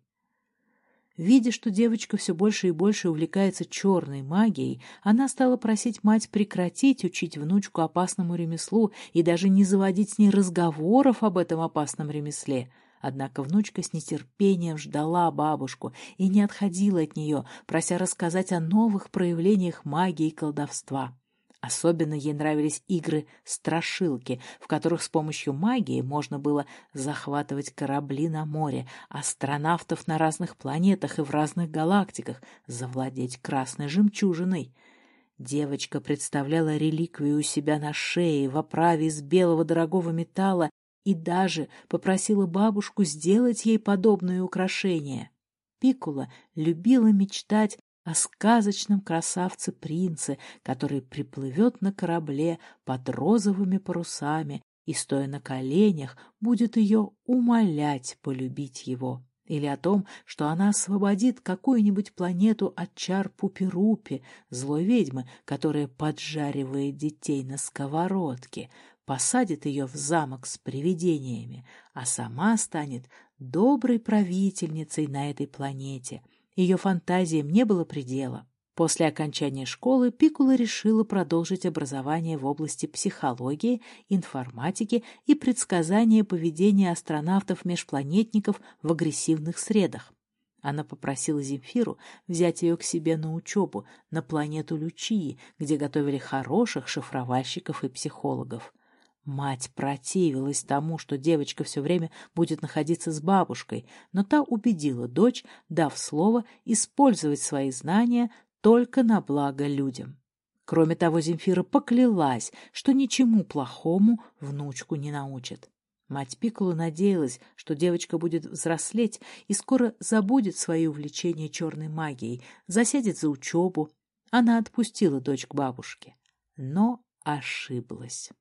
Видя, что девочка все больше и больше увлекается черной магией, она стала просить мать прекратить учить внучку опасному ремеслу и даже не заводить с ней разговоров об этом опасном ремесле — Однако внучка с нетерпением ждала бабушку и не отходила от нее, прося рассказать о новых проявлениях магии и колдовства. Особенно ей нравились игры-страшилки, в которых с помощью магии можно было захватывать корабли на море, астронавтов на разных планетах и в разных галактиках, завладеть красной жемчужиной. Девочка представляла реликвию у себя на шее в оправе из белого дорогого металла и даже попросила бабушку сделать ей подобное украшение. Пикула любила мечтать о сказочном красавце-принце, который приплывет на корабле под розовыми парусами и, стоя на коленях, будет ее умолять полюбить его. Или о том, что она освободит какую-нибудь планету от чар Пупирупи, злой ведьмы, которая поджаривает детей на сковородке, посадит ее в замок с привидениями, а сама станет доброй правительницей на этой планете. Ее фантазиям не было предела. После окончания школы Пикула решила продолжить образование в области психологии, информатики и предсказания поведения астронавтов-межпланетников в агрессивных средах. Она попросила Земфиру взять ее к себе на учебу на планету Лючии, где готовили хороших шифровальщиков и психологов. Мать противилась тому, что девочка все время будет находиться с бабушкой, но та убедила дочь, дав слово, использовать свои знания только на благо людям. Кроме того, Земфира поклялась, что ничему плохому внучку не научит. Мать Пикколо надеялась, что девочка будет взрослеть и скоро забудет свои увлечения черной магией, засядет за учебу. Она отпустила дочь к бабушке, но ошиблась.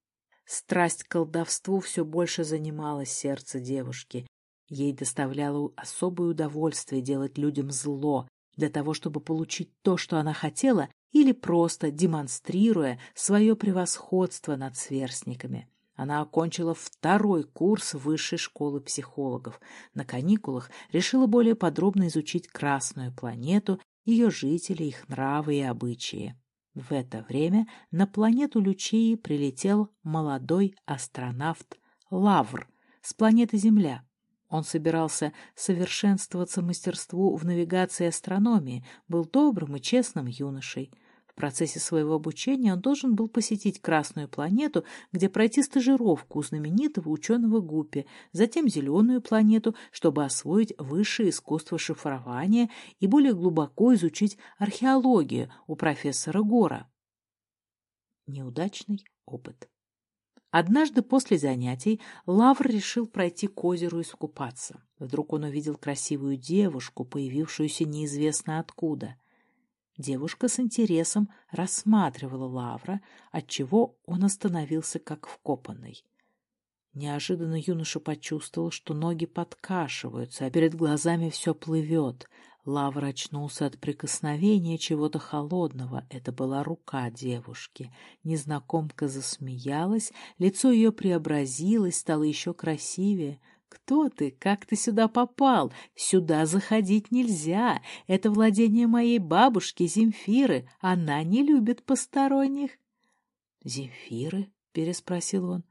Страсть к колдовству все больше занимала сердце девушки. Ей доставляло особое удовольствие делать людям зло, для того, чтобы получить то, что она хотела, или просто демонстрируя свое превосходство над сверстниками. Она окончила второй курс высшей школы психологов. На каникулах решила более подробно изучить Красную планету, ее жители, их нравы и обычаи. В это время на планету Лючии прилетел молодой астронавт Лавр с планеты Земля. Он собирался совершенствоваться мастерству в навигации и астрономии, был добрым и честным юношей. В процессе своего обучения он должен был посетить Красную планету, где пройти стажировку у знаменитого ученого Гуппи, затем Зеленую планету, чтобы освоить высшее искусство шифрования и более глубоко изучить археологию у профессора Гора. Неудачный опыт. Однажды после занятий Лавр решил пройти к озеру искупаться. Вдруг он увидел красивую девушку, появившуюся неизвестно откуда. Девушка с интересом рассматривала Лавра, отчего он остановился как вкопанный. Неожиданно юноша почувствовал, что ноги подкашиваются, а перед глазами все плывет. Лавр очнулся от прикосновения чего-то холодного. Это была рука девушки. Незнакомка засмеялась, лицо ее преобразилось, стало еще красивее. «Кто ты? Как ты сюда попал? Сюда заходить нельзя. Это владение моей бабушки Земфиры. Она не любит посторонних». «Земфиры?» — переспросил он.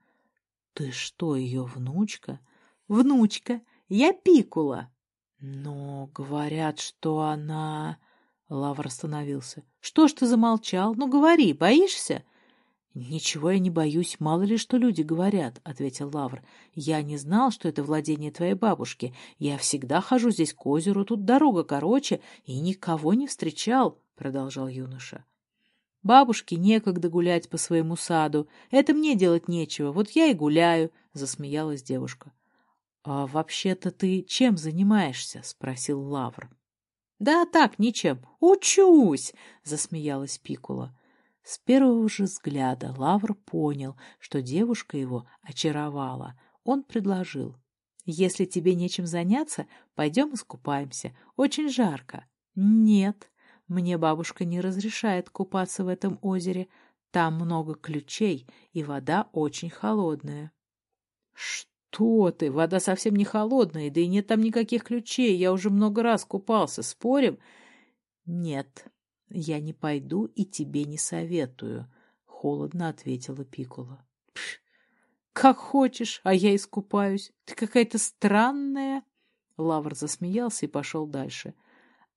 «Ты что, ее внучка?» «Внучка. Я Пикула». «Но говорят, что она...» Лавр остановился. «Что ж ты замолчал? Ну, говори, боишься?» «Ничего я не боюсь, мало ли что люди говорят», — ответил Лавр. «Я не знал, что это владение твоей бабушки. Я всегда хожу здесь к озеру, тут дорога короче, и никого не встречал», — продолжал юноша. «Бабушке некогда гулять по своему саду. Это мне делать нечего, вот я и гуляю», — засмеялась девушка. «А вообще-то ты чем занимаешься?» — спросил Лавр. «Да так, ничем. Учусь!» — засмеялась Пикула. С первого же взгляда Лавр понял, что девушка его очаровала. Он предложил. «Если тебе нечем заняться, пойдем искупаемся. Очень жарко». «Нет, мне бабушка не разрешает купаться в этом озере. Там много ключей, и вода очень холодная». «Что?» «Что ты? Вода совсем не холодная, да и нет там никаких ключей. Я уже много раз купался. Спорим?» «Нет, я не пойду и тебе не советую», — холодно ответила Пикула. «Как хочешь, а я искупаюсь. Ты какая-то странная». Лавр засмеялся и пошел дальше.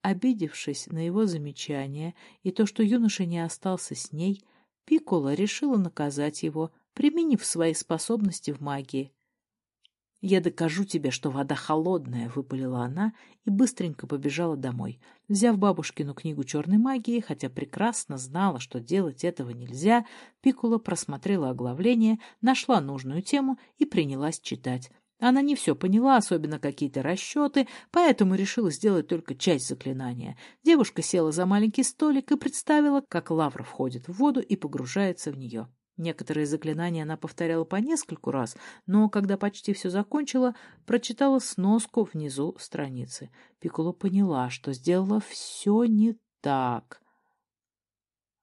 Обидевшись на его замечание и то, что юноша не остался с ней, Пикула решила наказать его, применив свои способности в магии. «Я докажу тебе, что вода холодная», — выпалила она и быстренько побежала домой. Взяв бабушкину книгу черной магии, хотя прекрасно знала, что делать этого нельзя, Пикула просмотрела оглавление, нашла нужную тему и принялась читать. Она не все поняла, особенно какие-то расчеты, поэтому решила сделать только часть заклинания. Девушка села за маленький столик и представила, как лавра входит в воду и погружается в нее. Некоторые заклинания она повторяла по нескольку раз, но, когда почти все закончила, прочитала сноску внизу страницы. Пикуло поняла, что сделала все не так.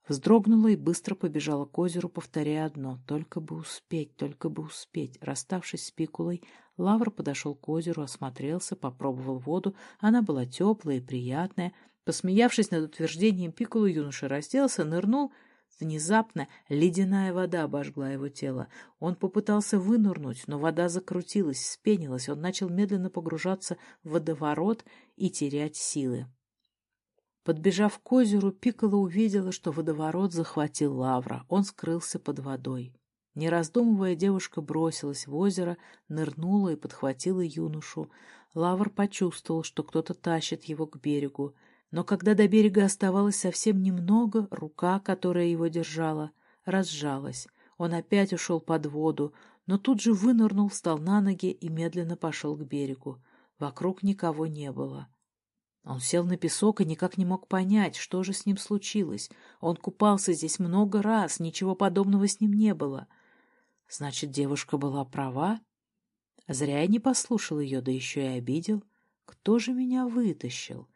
Вздрогнула и быстро побежала к озеру, повторяя одно — «Только бы успеть, только бы успеть». Расставшись с Пикулой, Лавр подошел к озеру, осмотрелся, попробовал воду. Она была теплая и приятная. Посмеявшись над утверждением Пикулу, юноша разделся, нырнул. Внезапно ледяная вода обожгла его тело. Он попытался вынырнуть, но вода закрутилась, вспенилась. Он начал медленно погружаться в водоворот и терять силы. Подбежав к озеру, Пикколо увидела, что водоворот захватил Лавра. Он скрылся под водой. Не раздумывая, девушка бросилась в озеро, нырнула и подхватила юношу. Лавр почувствовал, что кто-то тащит его к берегу. Но когда до берега оставалось совсем немного, рука, которая его держала, разжалась. Он опять ушел под воду, но тут же вынырнул, встал на ноги и медленно пошел к берегу. Вокруг никого не было. Он сел на песок и никак не мог понять, что же с ним случилось. Он купался здесь много раз, ничего подобного с ним не было. Значит, девушка была права? Зря я не послушал ее, да еще и обидел. Кто же меня вытащил?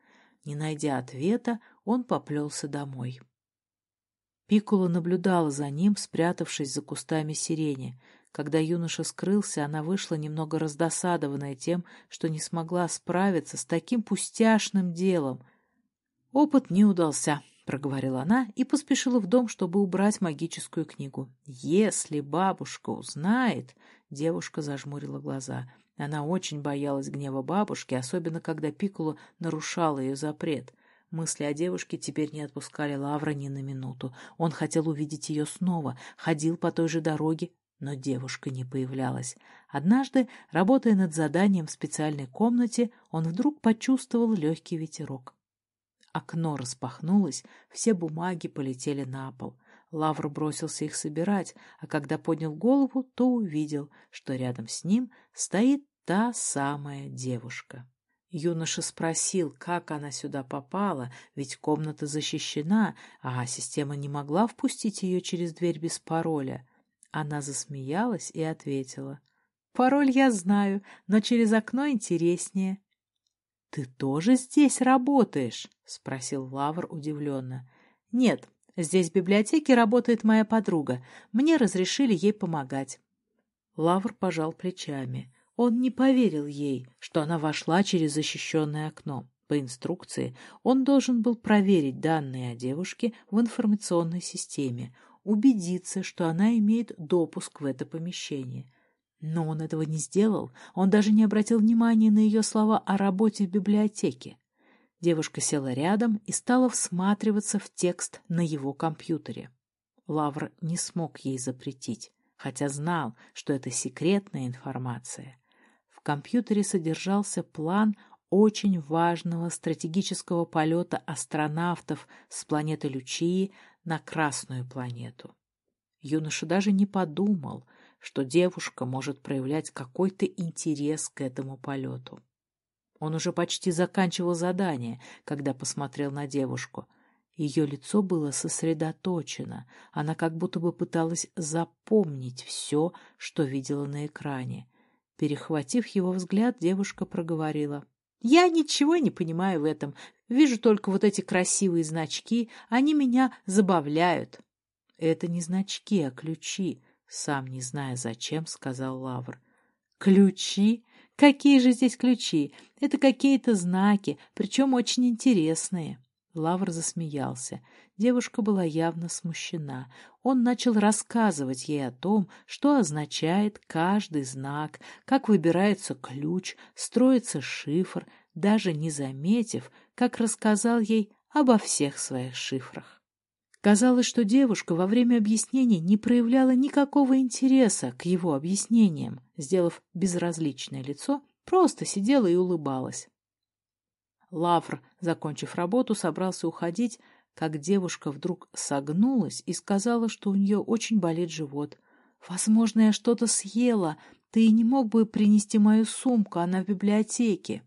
Не найдя ответа, он поплелся домой. Пикула наблюдала за ним, спрятавшись за кустами сирени. Когда юноша скрылся, она вышла немного раздосадованная тем, что не смогла справиться с таким пустяшным делом. «Опыт не удался», — проговорила она и поспешила в дом, чтобы убрать магическую книгу. «Если бабушка узнает...» — девушка зажмурила глаза. Она очень боялась гнева бабушки, особенно когда Пикула нарушала ее запрет. Мысли о девушке теперь не отпускали Лавра ни на минуту. Он хотел увидеть ее снова, ходил по той же дороге, но девушка не появлялась. Однажды, работая над заданием в специальной комнате, он вдруг почувствовал легкий ветерок. Окно распахнулось, все бумаги полетели на пол. Лавр бросился их собирать, а когда поднял голову, то увидел, что рядом с ним стоит та самая девушка. Юноша спросил, как она сюда попала, ведь комната защищена, а система не могла впустить ее через дверь без пароля. Она засмеялась и ответила. «Пароль я знаю, но через окно интереснее». «Ты тоже здесь работаешь?» — спросил Лавр удивленно. «Нет, здесь в библиотеке работает моя подруга. Мне разрешили ей помогать». Лавр пожал плечами. Он не поверил ей, что она вошла через защищенное окно. По инструкции он должен был проверить данные о девушке в информационной системе убедиться, что она имеет допуск в это помещение. Но он этого не сделал, он даже не обратил внимания на ее слова о работе в библиотеке. Девушка села рядом и стала всматриваться в текст на его компьютере. Лавр не смог ей запретить, хотя знал, что это секретная информация. В компьютере содержался план очень важного стратегического полета астронавтов с планеты Лючии на Красную планету. Юноша даже не подумал, что девушка может проявлять какой-то интерес к этому полету. Он уже почти заканчивал задание, когда посмотрел на девушку. Ее лицо было сосредоточено, она как будто бы пыталась запомнить все, что видела на экране. Перехватив его взгляд, девушка проговорила. «Я ничего не понимаю в этом. Вижу только вот эти красивые значки, они меня забавляют. Это не значки, а ключи, сам не зная зачем, сказал Лавр. Ключи? Какие же здесь ключи? Это какие-то знаки, причем очень интересные. Лавр засмеялся. Девушка была явно смущена. Он начал рассказывать ей о том, что означает каждый знак, как выбирается ключ, строится шифр, даже не заметив, как рассказал ей обо всех своих шифрах. Казалось, что девушка во время объяснений не проявляла никакого интереса к его объяснениям, сделав безразличное лицо, просто сидела и улыбалась. Лавр, закончив работу, собрался уходить, как девушка вдруг согнулась и сказала, что у нее очень болит живот. «Возможно, я что-то съела. Ты не мог бы принести мою сумку, она в библиотеке».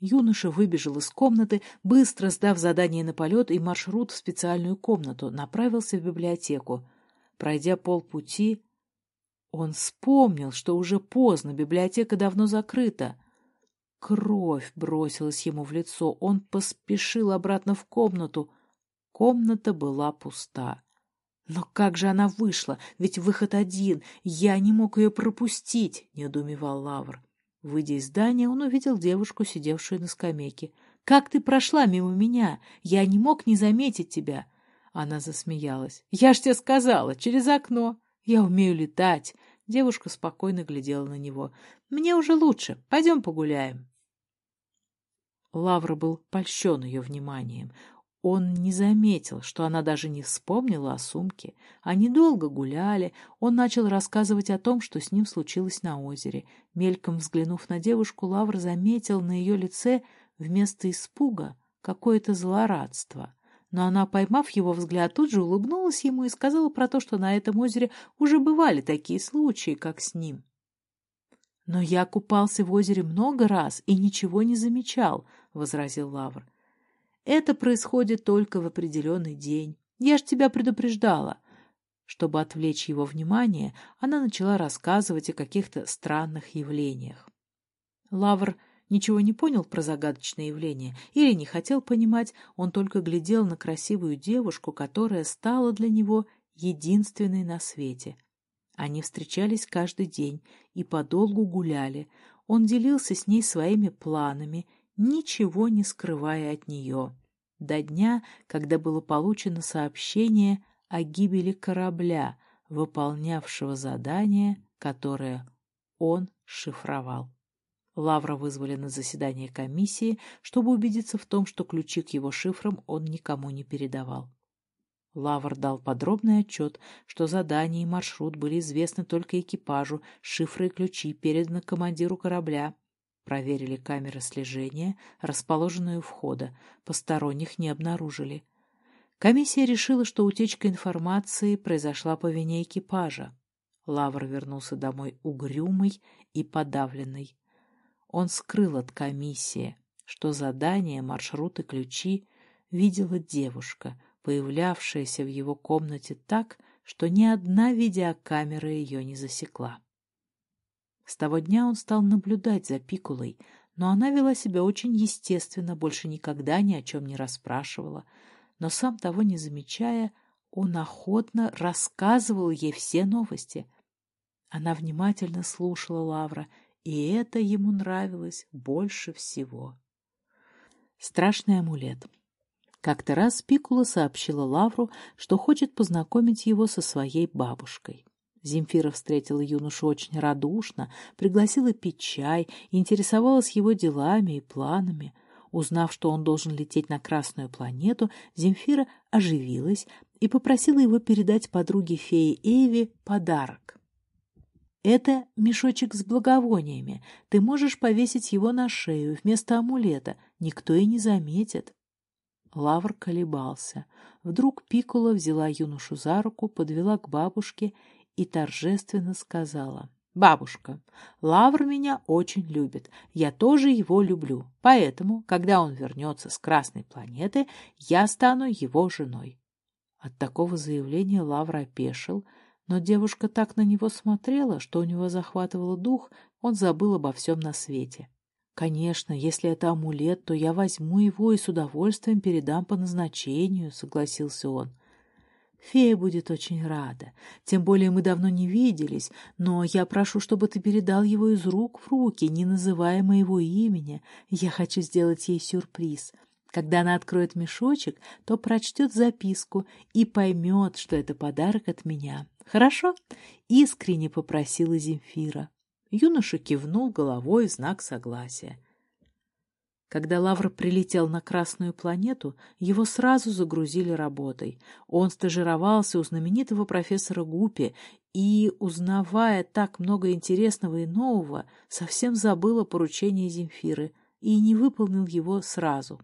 Юноша выбежал из комнаты, быстро сдав задание на полет и маршрут в специальную комнату, направился в библиотеку. Пройдя полпути, он вспомнил, что уже поздно, библиотека давно закрыта. Кровь бросилась ему в лицо, он поспешил обратно в комнату. Комната была пуста. «Но как же она вышла? Ведь выход один. Я не мог ее пропустить!» — недоумевал Лавр. Выйдя из здания, он увидел девушку, сидевшую на скамейке. «Как ты прошла мимо меня? Я не мог не заметить тебя!» Она засмеялась. «Я ж тебе сказала, через окно. Я умею летать!» Девушка спокойно глядела на него. «Мне уже лучше. Пойдем погуляем». Лавра был польщен ее вниманием. Он не заметил, что она даже не вспомнила о сумке. Они долго гуляли. Он начал рассказывать о том, что с ним случилось на озере. Мельком взглянув на девушку, Лавр заметил на ее лице вместо испуга какое-то злорадство. Но она, поймав его взгляд, тут же улыбнулась ему и сказала про то, что на этом озере уже бывали такие случаи, как с ним. «Но я купался в озере много раз и ничего не замечал», — возразил Лавр. Это происходит только в определенный день. Я ж тебя предупреждала. Чтобы отвлечь его внимание, она начала рассказывать о каких-то странных явлениях. Лавр ничего не понял про загадочное явление или не хотел понимать, он только глядел на красивую девушку, которая стала для него единственной на свете. Они встречались каждый день и подолгу гуляли. Он делился с ней своими планами ничего не скрывая от нее, до дня, когда было получено сообщение о гибели корабля, выполнявшего задание, которое он шифровал. Лавра вызвали на заседание комиссии, чтобы убедиться в том, что ключи к его шифрам он никому не передавал. Лавр дал подробный отчет, что задание и маршрут были известны только экипажу, шифры и ключи переданы командиру корабля, Проверили камеры слежения, расположенные у входа. Посторонних не обнаружили. Комиссия решила, что утечка информации произошла по вине экипажа. Лавр вернулся домой угрюмый и подавленный. Он скрыл от комиссии, что задание, маршрут и ключи видела девушка, появлявшаяся в его комнате так, что ни одна видеокамера ее не засекла. С того дня он стал наблюдать за Пикулой, но она вела себя очень естественно, больше никогда ни о чем не расспрашивала. Но сам того не замечая, он охотно рассказывал ей все новости. Она внимательно слушала Лавра, и это ему нравилось больше всего. Страшный амулет. Как-то раз Пикула сообщила Лавру, что хочет познакомить его со своей бабушкой. Земфира встретила юношу очень радушно, пригласила пить чай, интересовалась его делами и планами. Узнав, что он должен лететь на Красную планету, Земфира оживилась и попросила его передать подруге феи Эви подарок. «Это мешочек с благовониями. Ты можешь повесить его на шею вместо амулета. Никто и не заметит». Лавр колебался. Вдруг Пикула взяла юношу за руку, подвела к бабушке и торжественно сказала. «Бабушка, Лавр меня очень любит. Я тоже его люблю. Поэтому, когда он вернется с Красной планеты, я стану его женой». От такого заявления Лавр опешил, но девушка так на него смотрела, что у него захватывало дух, он забыл обо всем на свете. «Конечно, если это амулет, то я возьму его и с удовольствием передам по назначению», — согласился он. Фея будет очень рада. Тем более мы давно не виделись, но я прошу, чтобы ты передал его из рук в руки, не называя моего имени. Я хочу сделать ей сюрприз. Когда она откроет мешочек, то прочтет записку и поймет, что это подарок от меня. Хорошо? Искренне попросила Земфира. Юноша кивнул головой в знак согласия. Когда Лавр прилетел на Красную планету, его сразу загрузили работой. Он стажировался у знаменитого профессора Гупи и, узнавая так много интересного и нового, совсем забыл о поручении Земфиры и не выполнил его сразу.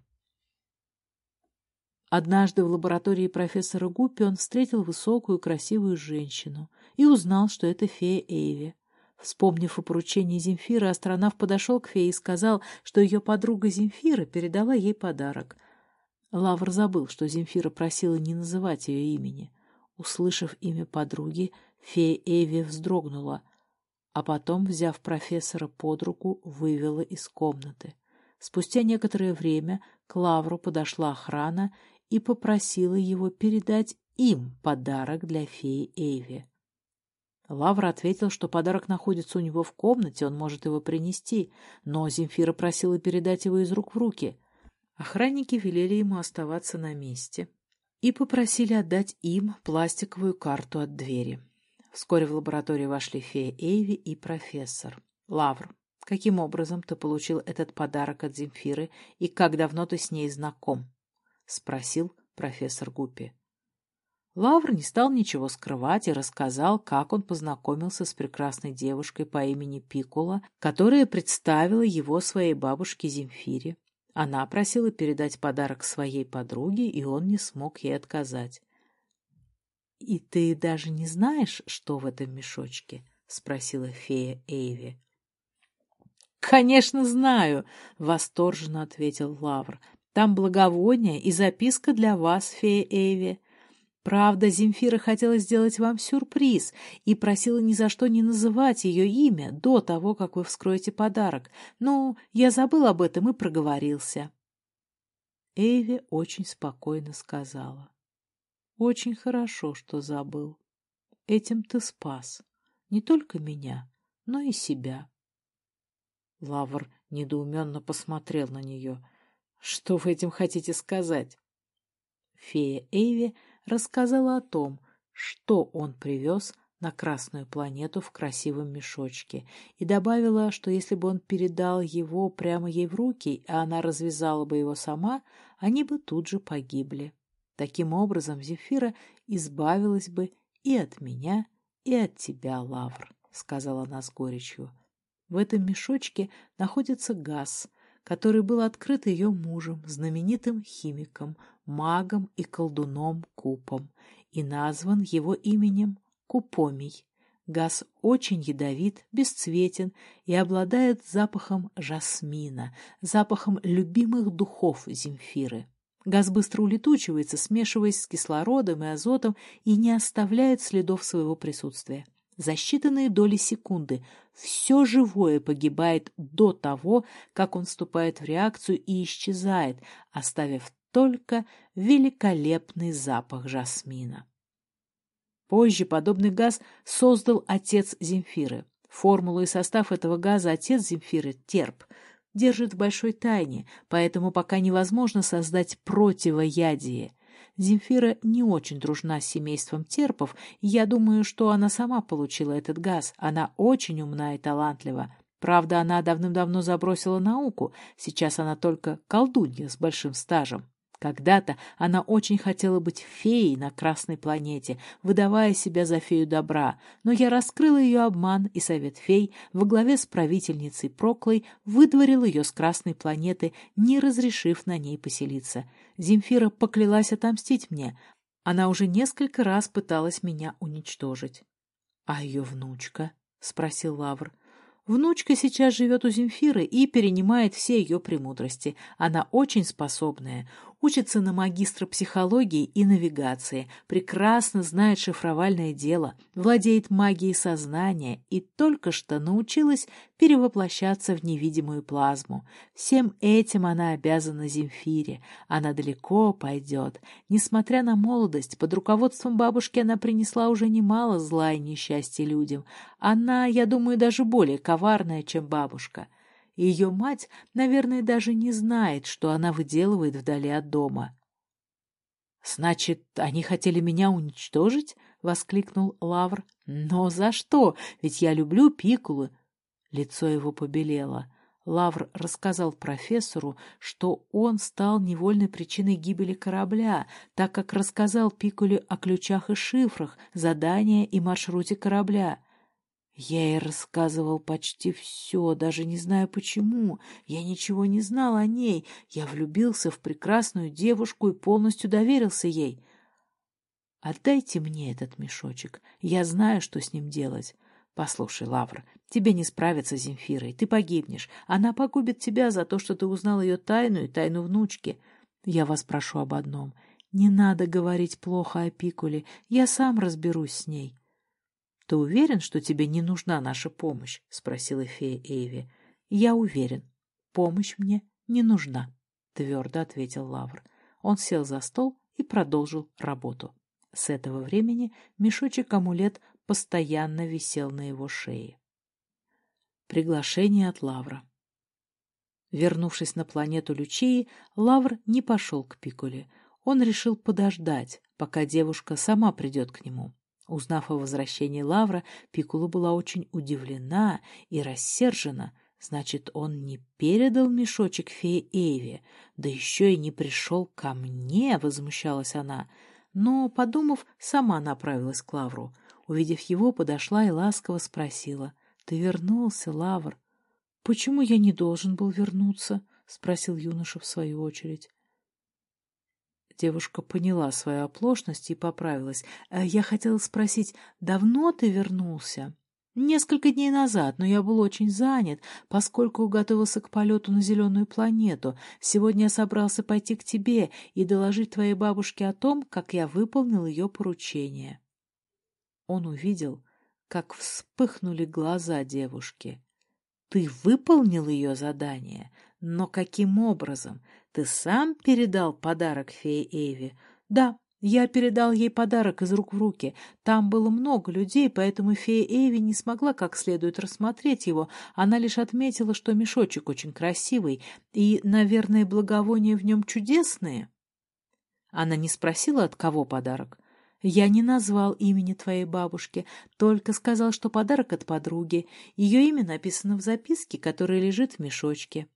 Однажды в лаборатории профессора Гуппи он встретил высокую красивую женщину и узнал, что это фея Эйви. Вспомнив о поручении Земфиры, астронавт подошел к фее и сказал, что ее подруга Земфира передала ей подарок. Лавр забыл, что Земфира просила не называть ее имени. Услышав имя подруги, фея Эви вздрогнула, а потом, взяв профессора под руку, вывела из комнаты. Спустя некоторое время к Лавру подошла охрана и попросила его передать им подарок для феи Эйви. Лавр ответил, что подарок находится у него в комнате, он может его принести, но Земфира просила передать его из рук в руки. Охранники велели ему оставаться на месте и попросили отдать им пластиковую карту от двери. Вскоре в лабораторию вошли фея Эйви и профессор. «Лавр, каким образом ты получил этот подарок от Земфиры и как давно ты с ней знаком?» — спросил профессор Гуппи. Лавр не стал ничего скрывать и рассказал, как он познакомился с прекрасной девушкой по имени Пикула, которая представила его своей бабушке Земфире. Она просила передать подарок своей подруге, и он не смог ей отказать. — И ты даже не знаешь, что в этом мешочке? — спросила фея Эйви. — Конечно, знаю, — восторженно ответил Лавр. — Там благовоние и записка для вас, фея Эйви. Правда, Земфира хотела сделать вам сюрприз и просила ни за что не называть ее имя до того, как вы вскроете подарок. Ну, я забыл об этом и проговорился. Эйви очень спокойно сказала. Очень хорошо, что забыл. Этим ты спас не только меня, но и себя. Лавр недоуменно посмотрел на нее. Что вы этим хотите сказать? Фея Эйви рассказала о том, что он привез на Красную планету в красивом мешочке, и добавила, что если бы он передал его прямо ей в руки, а она развязала бы его сама, они бы тут же погибли. Таким образом, Зефира избавилась бы и от меня, и от тебя, Лавр, — сказала она с горечью. В этом мешочке находится газ, который был открыт ее мужем, знаменитым химиком, магом и колдуном Купом, и назван его именем Купомий. Газ очень ядовит, бесцветен и обладает запахом жасмина, запахом любимых духов Земфиры. Газ быстро улетучивается, смешиваясь с кислородом и азотом, и не оставляет следов своего присутствия. За считанные доли секунды все живое погибает до того, как он вступает в реакцию и исчезает, оставив только великолепный запах жасмина. Позже подобный газ создал отец Земфиры. Формулу и состав этого газа отец Земфиры, терп, держит в большой тайне, поэтому пока невозможно создать противоядие. Земфира не очень дружна с семейством терпов, и я думаю, что она сама получила этот газ. Она очень умна и талантлива. Правда, она давным-давно забросила науку, сейчас она только колдунья с большим стажем. Когда-то она очень хотела быть феей на Красной планете, выдавая себя за фею добра, но я раскрыла ее обман, и Совет фей во главе с правительницей Проклой выдворил ее с Красной планеты, не разрешив на ней поселиться. Земфира поклялась отомстить мне. Она уже несколько раз пыталась меня уничтожить. — А ее внучка? — спросил Лавр. Внучка сейчас живет у Земфиры и перенимает все ее премудрости. Она очень способная, учится на магистра психологии и навигации, прекрасно знает шифровальное дело, владеет магией сознания и только что научилась перевоплощаться в невидимую плазму. Всем этим она обязана Земфире. Она далеко пойдет. Несмотря на молодость, под руководством бабушки она принесла уже немало зла и несчастья людям. Она, я думаю, даже более коварная, чем бабушка. И ее мать, наверное, даже не знает, что она выделывает вдали от дома. «Значит, они хотели меня уничтожить?» — воскликнул Лавр. «Но за что? Ведь я люблю Пикулу». Лицо его побелело. Лавр рассказал профессору, что он стал невольной причиной гибели корабля, так как рассказал Пикуле о ключах и шифрах, задания и маршруте корабля. Я ей рассказывал почти все, даже не знаю почему. Я ничего не знал о ней. Я влюбился в прекрасную девушку и полностью доверился ей. Отдайте мне этот мешочек. Я знаю, что с ним делать. Послушай, Лавр, тебе не справиться с Земфирой. Ты погибнешь. Она погубит тебя за то, что ты узнал ее тайну и тайну внучки. Я вас прошу об одном. Не надо говорить плохо о Пикуле. Я сам разберусь с ней. — Ты уверен, что тебе не нужна наша помощь? — спросила фея Эйви. — Я уверен. Помощь мне Не нужна, твердо ответил Лавр. Он сел за стол и продолжил работу. С этого времени мешочек-амулет постоянно висел на его шее. Приглашение от Лавра. Вернувшись на планету Лючии, Лавр не пошел к Пикуле. Он решил подождать, пока девушка сама придет к нему. Узнав о возвращении Лавра, Пикула была очень удивлена и рассержена. Значит, он не передал мешочек фее Эйве, да еще и не пришел ко мне, — возмущалась она. Но, подумав, сама направилась к Лавру. Увидев его, подошла и ласково спросила. — Ты вернулся, Лавр? — Почему я не должен был вернуться? — спросил юноша в свою очередь. Девушка поняла свою оплошность и поправилась. «Э, «Я хотела спросить, давно ты вернулся?» «Несколько дней назад, но я был очень занят, поскольку готовился к полету на зеленую планету. Сегодня я собрался пойти к тебе и доложить твоей бабушке о том, как я выполнил ее поручение». Он увидел, как вспыхнули глаза девушки. «Ты выполнил ее задание? Но каким образом? Ты сам передал подарок фее Эви? Да, я передал ей подарок из рук в руки. Там было много людей, поэтому фея Эви не смогла как следует рассмотреть его. Она лишь отметила, что мешочек очень красивый, и, наверное, благовония в нем чудесные. Она не спросила, от кого подарок. Я не назвал имени твоей бабушки, только сказал, что подарок от подруги. Ее имя написано в записке, которая лежит в мешочке.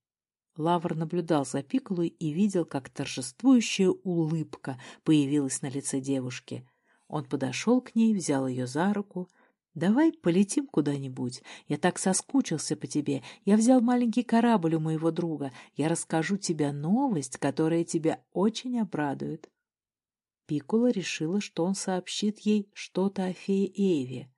Лавр наблюдал за Пиколой и видел, как торжествующая улыбка появилась на лице девушки. Он подошел к ней, взял ее за руку. «Давай полетим куда-нибудь. Я так соскучился по тебе. Я взял маленький корабль у моего друга. Я расскажу тебе новость, которая тебя очень обрадует». Пикула решила, что он сообщит ей что-то о фее Эве.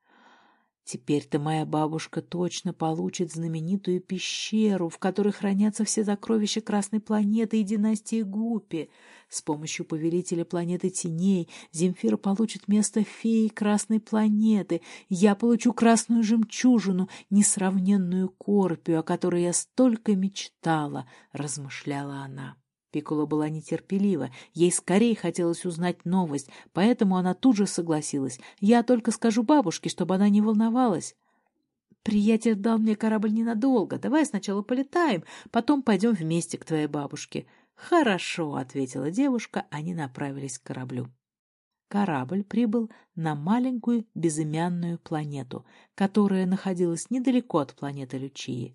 Теперь-то моя бабушка точно получит знаменитую пещеру, в которой хранятся все сокровища Красной планеты и династии Гуппи. С помощью повелителя планеты теней Земфира получит место феи Красной планеты. Я получу красную жемчужину, несравненную корпию, о которой я столько мечтала, — размышляла она. Пикколо была нетерпелива, ей скорее хотелось узнать новость, поэтому она тут же согласилась. «Я только скажу бабушке, чтобы она не волновалась». «Приятель дал мне корабль ненадолго. Давай сначала полетаем, потом пойдем вместе к твоей бабушке». «Хорошо», — ответила девушка, они направились к кораблю. Корабль прибыл на маленькую безымянную планету, которая находилась недалеко от планеты Лючии.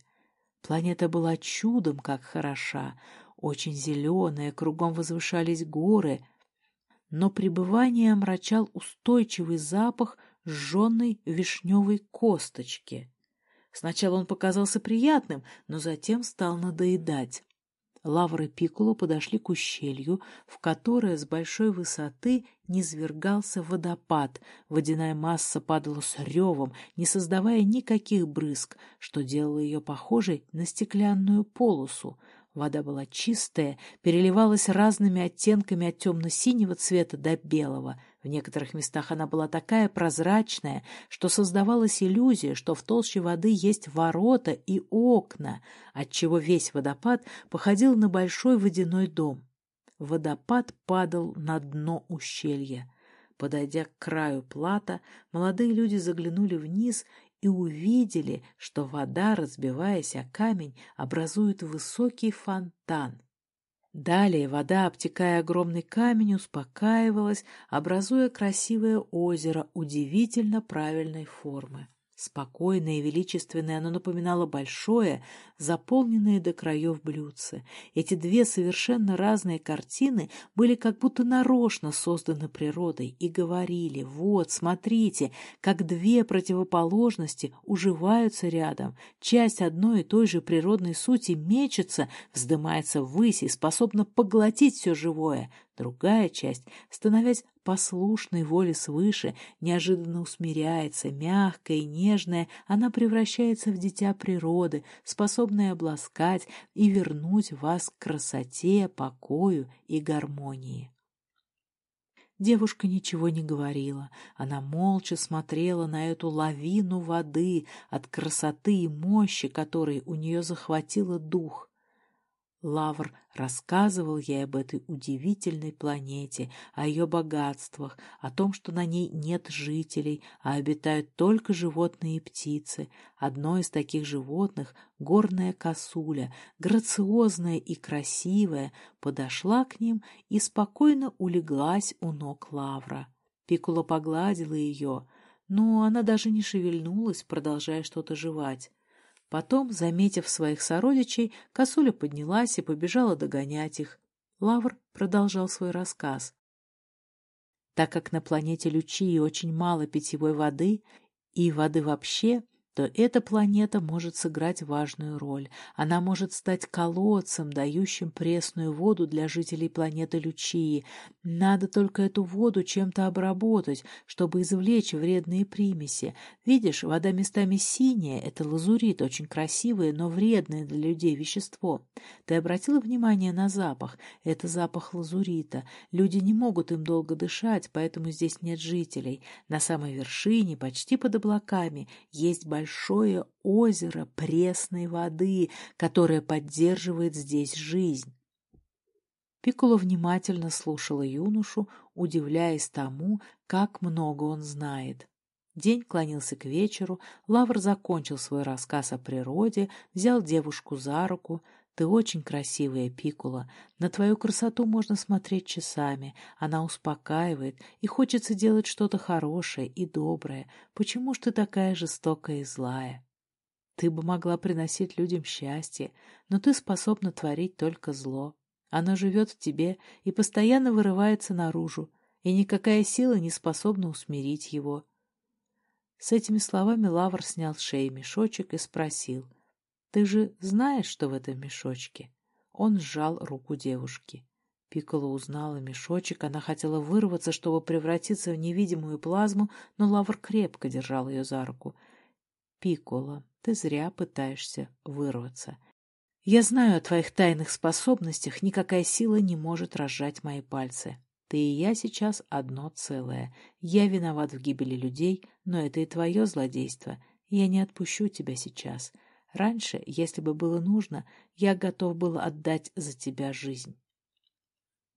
Планета была чудом, как хороша очень зеленая, кругом возвышались горы, но пребывание омрачал устойчивый запах сжженной вишневой косточки. Сначала он показался приятным, но затем стал надоедать. Лавры и Пикуло подошли к ущелью, в которое с большой высоты низвергался водопад. Водяная масса падала с ревом, не создавая никаких брызг, что делало ее похожей на стеклянную полосу. Вода была чистая, переливалась разными оттенками от темно-синего цвета до белого. В некоторых местах она была такая прозрачная, что создавалась иллюзия, что в толще воды есть ворота и окна, отчего весь водопад походил на большой водяной дом. Водопад падал на дно ущелья. Подойдя к краю плата, молодые люди заглянули вниз и увидели, что вода, разбиваясь о камень, образует высокий фонтан. Далее вода, обтекая огромный камень, успокаивалась, образуя красивое озеро удивительно правильной формы. Спокойное и величественное оно напоминало большое, заполненное до краев блюдце. Эти две совершенно разные картины были как будто нарочно созданы природой и говорили «Вот, смотрите, как две противоположности уживаются рядом. Часть одной и той же природной сути мечется, вздымается ввысь и способна поглотить все живое. Другая часть, становясь послушной воле свыше, неожиданно усмиряется, мягкая и нежная, она превращается в дитя природы, способное обласкать и вернуть вас к красоте, покою и гармонии. Девушка ничего не говорила. Она молча смотрела на эту лавину воды от красоты и мощи, которой у нее захватило дух. Лавр рассказывал ей об этой удивительной планете, о ее богатствах, о том, что на ней нет жителей, а обитают только животные и птицы. Одно из таких животных, горная косуля, грациозная и красивая, подошла к ним и спокойно улеглась у ног Лавра. Пикула погладила ее, но она даже не шевельнулась, продолжая что-то жевать. Потом, заметив своих сородичей, косуля поднялась и побежала догонять их. Лавр продолжал свой рассказ. Так как на планете Лючии очень мало питьевой воды и воды вообще, то эта планета может сыграть важную роль. Она может стать колодцем, дающим пресную воду для жителей планеты Лючии. Надо только эту воду чем-то обработать, чтобы извлечь вредные примеси. Видишь, вода местами синяя, это лазурит, очень красивое, но вредное для людей вещество. Ты обратила внимание на запах? Это запах лазурита. Люди не могут им долго дышать, поэтому здесь нет жителей. На самой вершине, почти под облаками, есть большой большое озеро пресной воды, которое поддерживает здесь жизнь. Пикколо внимательно слушала юношу, удивляясь тому, как много он знает. День клонился к вечеру, Лавр закончил свой рассказ о природе, взял девушку за руку, ты очень красивая, Пикула. На твою красоту можно смотреть часами. Она успокаивает, и хочется делать что-то хорошее и доброе. Почему ж ты такая жестокая и злая? Ты бы могла приносить людям счастье, но ты способна творить только зло. Оно живет в тебе и постоянно вырывается наружу, и никакая сила не способна усмирить его. С этими словами Лавр снял с шеи мешочек и спросил — ты же знаешь, что в этом мешочке?» Он сжал руку девушки. Пикколо узнала мешочек, она хотела вырваться, чтобы превратиться в невидимую плазму, но Лавр крепко держал ее за руку. «Пикколо, ты зря пытаешься вырваться. Я знаю о твоих тайных способностях, никакая сила не может разжать мои пальцы. Ты и я сейчас одно целое. Я виноват в гибели людей, но это и твое злодейство. Я не отпущу тебя сейчас. Раньше, если бы было нужно, я готов был отдать за тебя жизнь.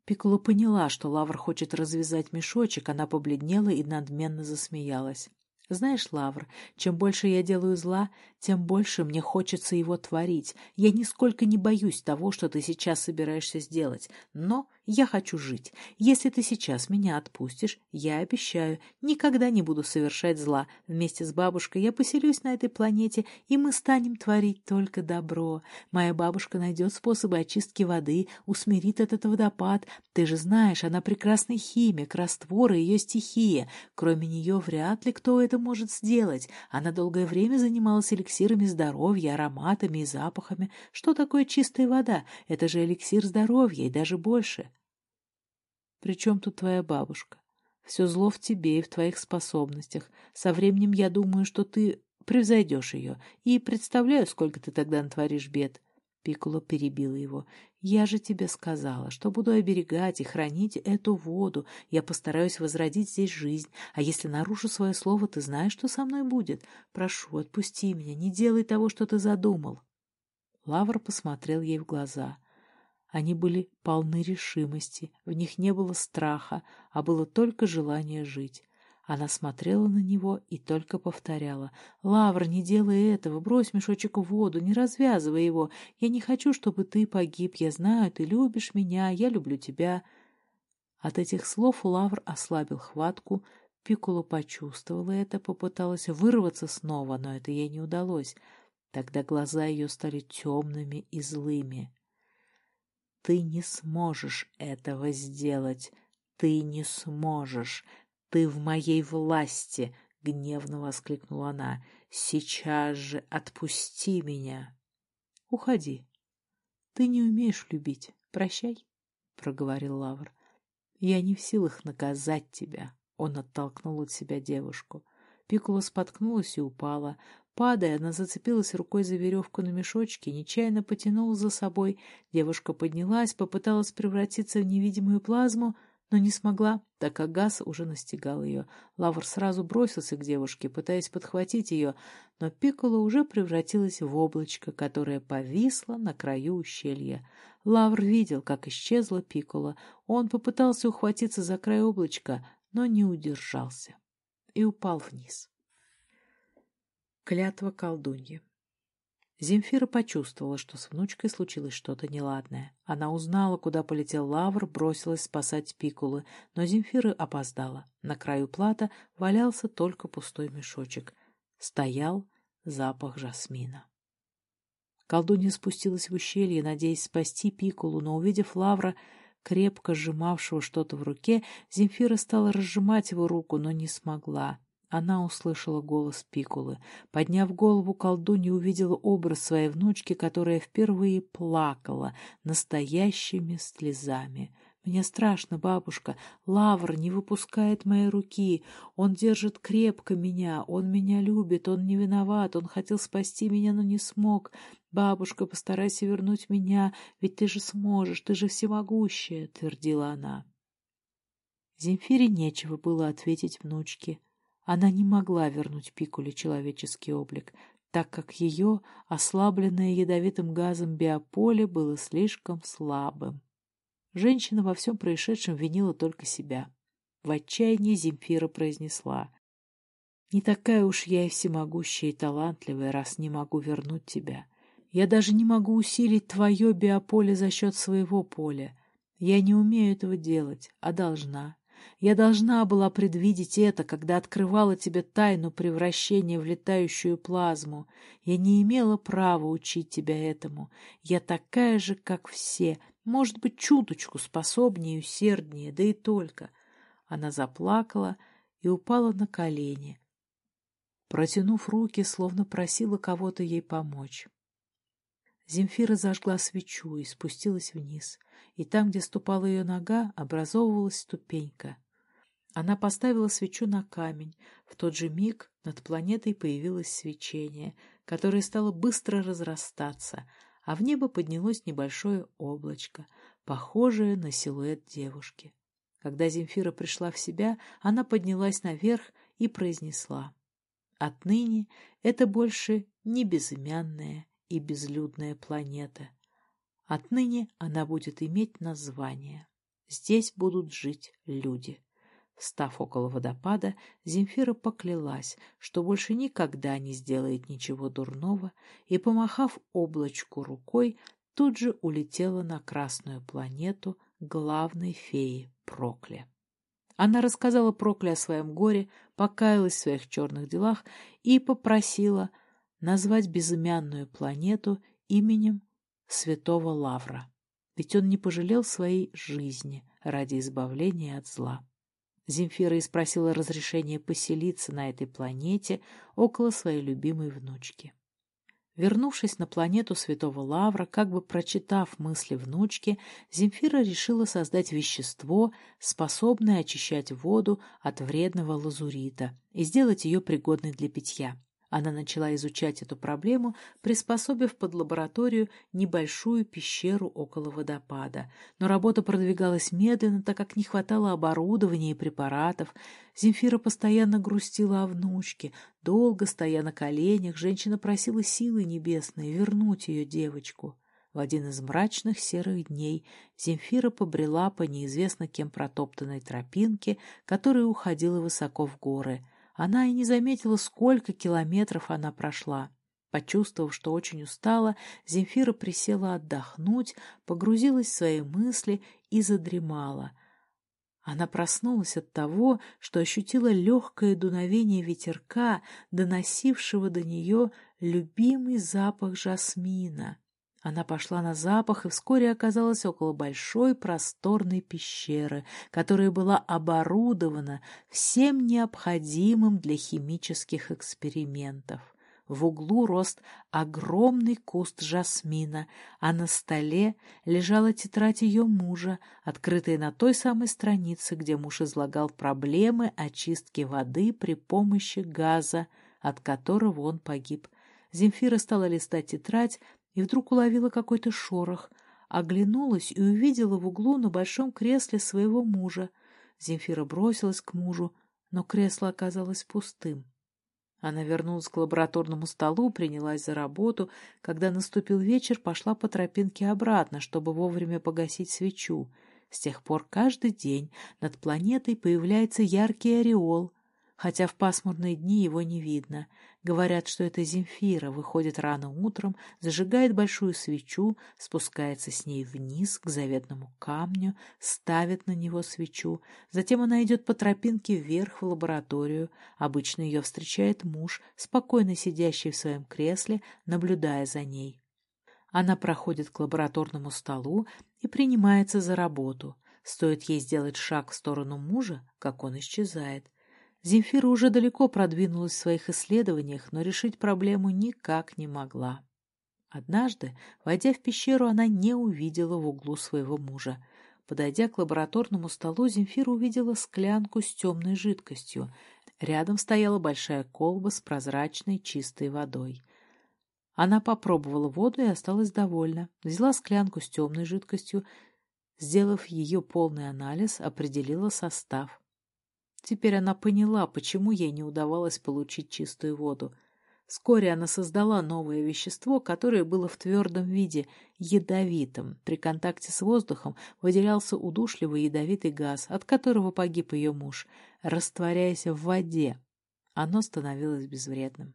Пикколо поняла, что Лавр хочет развязать мешочек, она побледнела и надменно засмеялась. Знаешь, Лавр, чем больше я делаю зла, тем больше мне хочется его творить. Я нисколько не боюсь того, что ты сейчас собираешься сделать, но я хочу жить. Если ты сейчас меня отпустишь, я обещаю, никогда не буду совершать зла. Вместе с бабушкой я поселюсь на этой планете, и мы станем творить только добро. Моя бабушка найдет способы очистки воды, усмирит этот водопад. Ты же знаешь, она прекрасный химик, раствор и ее стихия. Кроме нее вряд ли кто это может сделать. Она долгое время занималась эликсирами здоровья, ароматами и запахами. Что такое чистая вода? Это же эликсир здоровья и даже больше. Причем тут твоя бабушка? Все зло в тебе и в твоих способностях. Со временем я думаю, что ты превзойдешь ее. И представляю, сколько ты тогда натворишь бед. Пикколо перебила его. «Я же тебе сказала, что буду оберегать и хранить эту воду. Я постараюсь возродить здесь жизнь. А если нарушу свое слово, ты знаешь, что со мной будет? Прошу, отпусти меня, не делай того, что ты задумал». Лавр посмотрел ей в глаза — они были полны решимости, в них не было страха, а было только желание жить. Она смотрела на него и только повторяла. «Лавр, не делай этого, брось мешочек в воду, не развязывай его. Я не хочу, чтобы ты погиб. Я знаю, ты любишь меня, я люблю тебя». От этих слов Лавр ослабил хватку. Пикуло почувствовала это, попыталась вырваться снова, но это ей не удалось. Тогда глаза ее стали темными и злыми. Ты не сможешь этого сделать. Ты не сможешь. Ты в моей власти, — гневно воскликнула она. Сейчас же отпусти меня. Уходи. Ты не умеешь любить. Прощай, — проговорил Лавр. Я не в силах наказать тебя. Он оттолкнул от себя девушку. Пикула споткнулась и упала. Падая, она зацепилась рукой за веревку на мешочке, нечаянно потянула за собой. Девушка поднялась, попыталась превратиться в невидимую плазму, но не смогла, так как газ уже настигал ее. Лавр сразу бросился к девушке, пытаясь подхватить ее, но Пикколо уже превратилась в облачко, которое повисло на краю ущелья. Лавр видел, как исчезла Пикколо. Он попытался ухватиться за край облачка, но не удержался и упал вниз. Клятва колдуньи Земфира почувствовала, что с внучкой случилось что-то неладное. Она узнала, куда полетел Лавр, бросилась спасать Пикулы, но Земфира опоздала. На краю плата валялся только пустой мешочек. Стоял запах жасмина. Колдунья спустилась в ущелье, надеясь спасти Пикулу, но, увидев Лавра, крепко сжимавшего что-то в руке, Земфира стала разжимать его руку, но не смогла. Она услышала голос Пикулы. Подняв голову, колдунья увидела образ своей внучки, которая впервые плакала настоящими слезами. «Мне страшно, бабушка. Лавр не выпускает моей руки. Он держит крепко меня. Он меня любит. Он не виноват. Он хотел спасти меня, но не смог. Бабушка, постарайся вернуть меня, ведь ты же сможешь, ты же всемогущая», — твердила она. Земфире нечего было ответить внучке. Она не могла вернуть Пикуле человеческий облик, так как ее, ослабленное ядовитым газом биополе, было слишком слабым. Женщина во всем происшедшем винила только себя. В отчаянии Земфира произнесла. «Не такая уж я и всемогущая и талантливая, раз не могу вернуть тебя. Я даже не могу усилить твое биополе за счет своего поля. Я не умею этого делать, а должна. Я должна была предвидеть это, когда открывала тебе тайну превращения в летающую плазму. Я не имела права учить тебя этому. Я такая же, как все, может быть, чуточку способнее и усерднее, да и только. Она заплакала и упала на колени, протянув руки, словно просила кого-то ей помочь. Земфира зажгла свечу и спустилась вниз, и там, где ступала ее нога, образовывалась ступенька. Она поставила свечу на камень. В тот же миг над планетой появилось свечение, которое стало быстро разрастаться, а в небо поднялось небольшое облачко, похожее на силуэт девушки. Когда Земфира пришла в себя, она поднялась наверх и произнесла. «Отныне это больше не безымянная и безлюдная планета. Отныне она будет иметь название. Здесь будут жить люди». Став около водопада, Земфира поклялась, что больше никогда не сделает ничего дурного, и, помахав облачку рукой, тут же улетела на Красную планету главной феи Прокле. Она рассказала Прокле о своем горе, покаялась в своих черных делах и попросила назвать безымянную планету именем святого Лавра, ведь он не пожалел своей жизни ради избавления от зла. Земфира и спросила разрешения поселиться на этой планете около своей любимой внучки. Вернувшись на планету Святого Лавра, как бы прочитав мысли внучки, Земфира решила создать вещество, способное очищать воду от вредного лазурита и сделать ее пригодной для питья. Она начала изучать эту проблему, приспособив под лабораторию небольшую пещеру около водопада. Но работа продвигалась медленно, так как не хватало оборудования и препаратов. Земфира постоянно грустила о внучке. Долго стоя на коленях, женщина просила силы небесной вернуть ее девочку. В один из мрачных серых дней Земфира побрела по неизвестно кем протоптанной тропинке, которая уходила высоко в горы — она и не заметила, сколько километров она прошла. Почувствовав, что очень устала, Земфира присела отдохнуть, погрузилась в свои мысли и задремала. Она проснулась от того, что ощутила легкое дуновение ветерка, доносившего до нее любимый запах жасмина. Она пошла на запах и вскоре оказалась около большой просторной пещеры, которая была оборудована всем необходимым для химических экспериментов. В углу рост огромный куст жасмина, а на столе лежала тетрадь ее мужа, открытая на той самой странице, где муж излагал проблемы очистки воды при помощи газа, от которого он погиб. Земфира стала листать тетрадь, и вдруг уловила какой-то шорох. оглянулась и увидела в углу на большом кресле своего мужа. Земфира бросилась к мужу, но кресло оказалось пустым. Она вернулась к лабораторному столу, принялась за работу. Когда наступил вечер, пошла по тропинке обратно, чтобы вовремя погасить свечу. С тех пор каждый день над планетой появляется яркий ореол — хотя в пасмурные дни его не видно. Говорят, что это Земфира выходит рано утром, зажигает большую свечу, спускается с ней вниз к заветному камню, ставит на него свечу. Затем она идет по тропинке вверх в лабораторию. Обычно ее встречает муж, спокойно сидящий в своем кресле, наблюдая за ней. Она проходит к лабораторному столу и принимается за работу. Стоит ей сделать шаг в сторону мужа, как он исчезает. Земфира уже далеко продвинулась в своих исследованиях, но решить проблему никак не могла. Однажды, войдя в пещеру, она не увидела в углу своего мужа. Подойдя к лабораторному столу, Земфира увидела склянку с темной жидкостью. Рядом стояла большая колба с прозрачной чистой водой. Она попробовала воду и осталась довольна. Взяла склянку с темной жидкостью, сделав ее полный анализ, определила состав. Теперь она поняла, почему ей не удавалось получить чистую воду. Вскоре она создала новое вещество, которое было в твердом виде, ядовитым. При контакте с воздухом выделялся удушливый ядовитый газ, от которого погиб ее муж. Растворяясь в воде, оно становилось безвредным.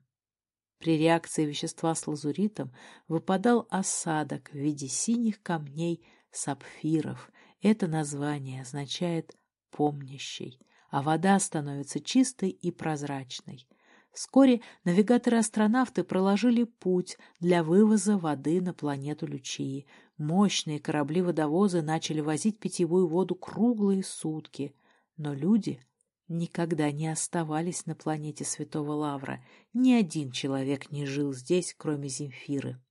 При реакции вещества с лазуритом выпадал осадок в виде синих камней сапфиров. Это название означает «помнящий» а вода становится чистой и прозрачной. Вскоре навигаторы-астронавты проложили путь для вывоза воды на планету Лючии. Мощные корабли-водовозы начали возить питьевую воду круглые сутки. Но люди никогда не оставались на планете Святого Лавра. Ни один человек не жил здесь, кроме Земфиры.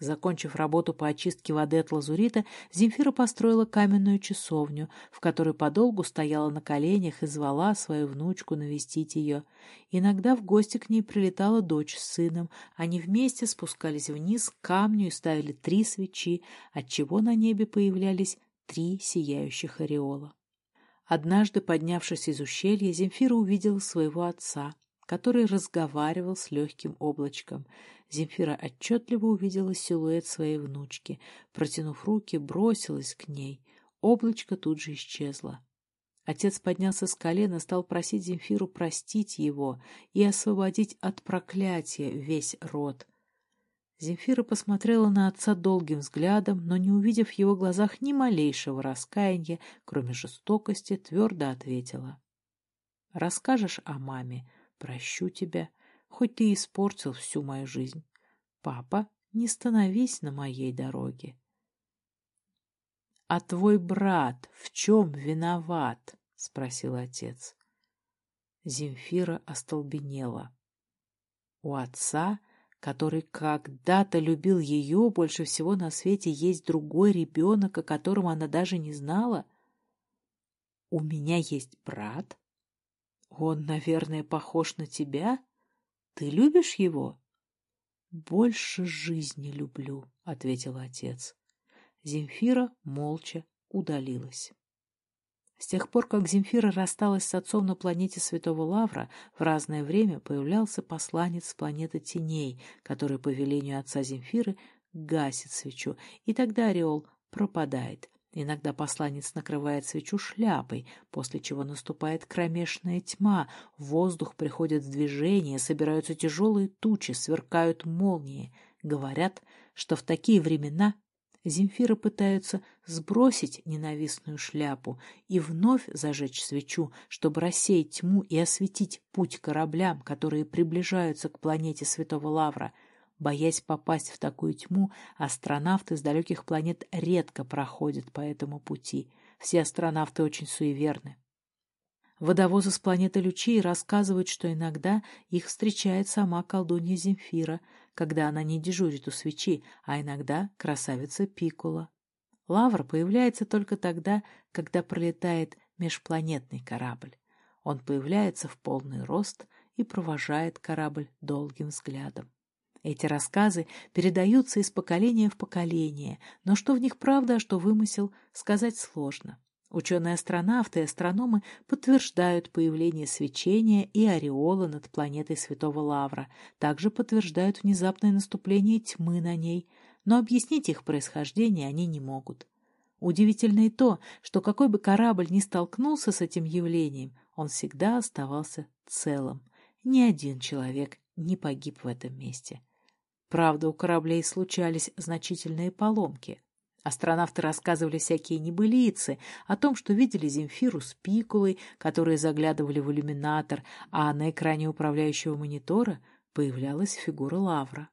Закончив работу по очистке воды от лазурита, Земфира построила каменную часовню, в которой подолгу стояла на коленях и звала свою внучку навестить ее. Иногда в гости к ней прилетала дочь с сыном. Они вместе спускались вниз к камню и ставили три свечи, отчего на небе появлялись три сияющих ореола. Однажды, поднявшись из ущелья, Земфира увидела своего отца который разговаривал с легким облачком. Земфира отчетливо увидела силуэт своей внучки. Протянув руки, бросилась к ней. Облачко тут же исчезло. Отец поднялся с колена, стал просить Земфиру простить его и освободить от проклятия весь род. Земфира посмотрела на отца долгим взглядом, но, не увидев в его глазах ни малейшего раскаяния, кроме жестокости, твердо ответила. «Расскажешь о маме?» Прощу тебя, хоть ты испортил всю мою жизнь. Папа, не становись на моей дороге. — А твой брат в чем виноват? — спросил отец. Земфира остолбенела. У отца, который когда-то любил ее, больше всего на свете есть другой ребенок, о котором она даже не знала. У меня есть брат, он, наверное, похож на тебя? Ты любишь его? Больше жизни люблю, ответил отец. Земфира молча удалилась. С тех пор, как Земфира рассталась с отцом на планете Святого Лавра, в разное время появлялся посланец планеты теней, который по велению отца Земфиры гасит свечу, и тогда ореол пропадает. Иногда посланец накрывает свечу шляпой, после чего наступает кромешная тьма, в воздух приходят в движение, собираются тяжелые тучи, сверкают молнии. Говорят, что в такие времена Земфира пытаются сбросить ненавистную шляпу и вновь зажечь свечу, чтобы рассеять тьму и осветить путь кораблям, которые приближаются к планете Святого Лавра — Боясь попасть в такую тьму, астронавты с далеких планет редко проходят по этому пути. Все астронавты очень суеверны. Водовозы с планеты Лючии рассказывают, что иногда их встречает сама колдунья Земфира, когда она не дежурит у свечи, а иногда красавица Пикула. Лавр появляется только тогда, когда пролетает межпланетный корабль. Он появляется в полный рост и провожает корабль долгим взглядом. Эти рассказы передаются из поколения в поколение, но что в них правда, а что вымысел, сказать сложно. Ученые-астронавты и астрономы подтверждают появление свечения и ореола над планетой Святого Лавра, также подтверждают внезапное наступление тьмы на ней, но объяснить их происхождение они не могут. Удивительно и то, что какой бы корабль ни столкнулся с этим явлением, он всегда оставался целым. Ни один человек не погиб в этом месте. Правда, у кораблей случались значительные поломки. Астронавты рассказывали всякие небылицы о том, что видели Земфиру с Пикулой, которые заглядывали в иллюминатор, а на экране управляющего монитора появлялась фигура Лавра.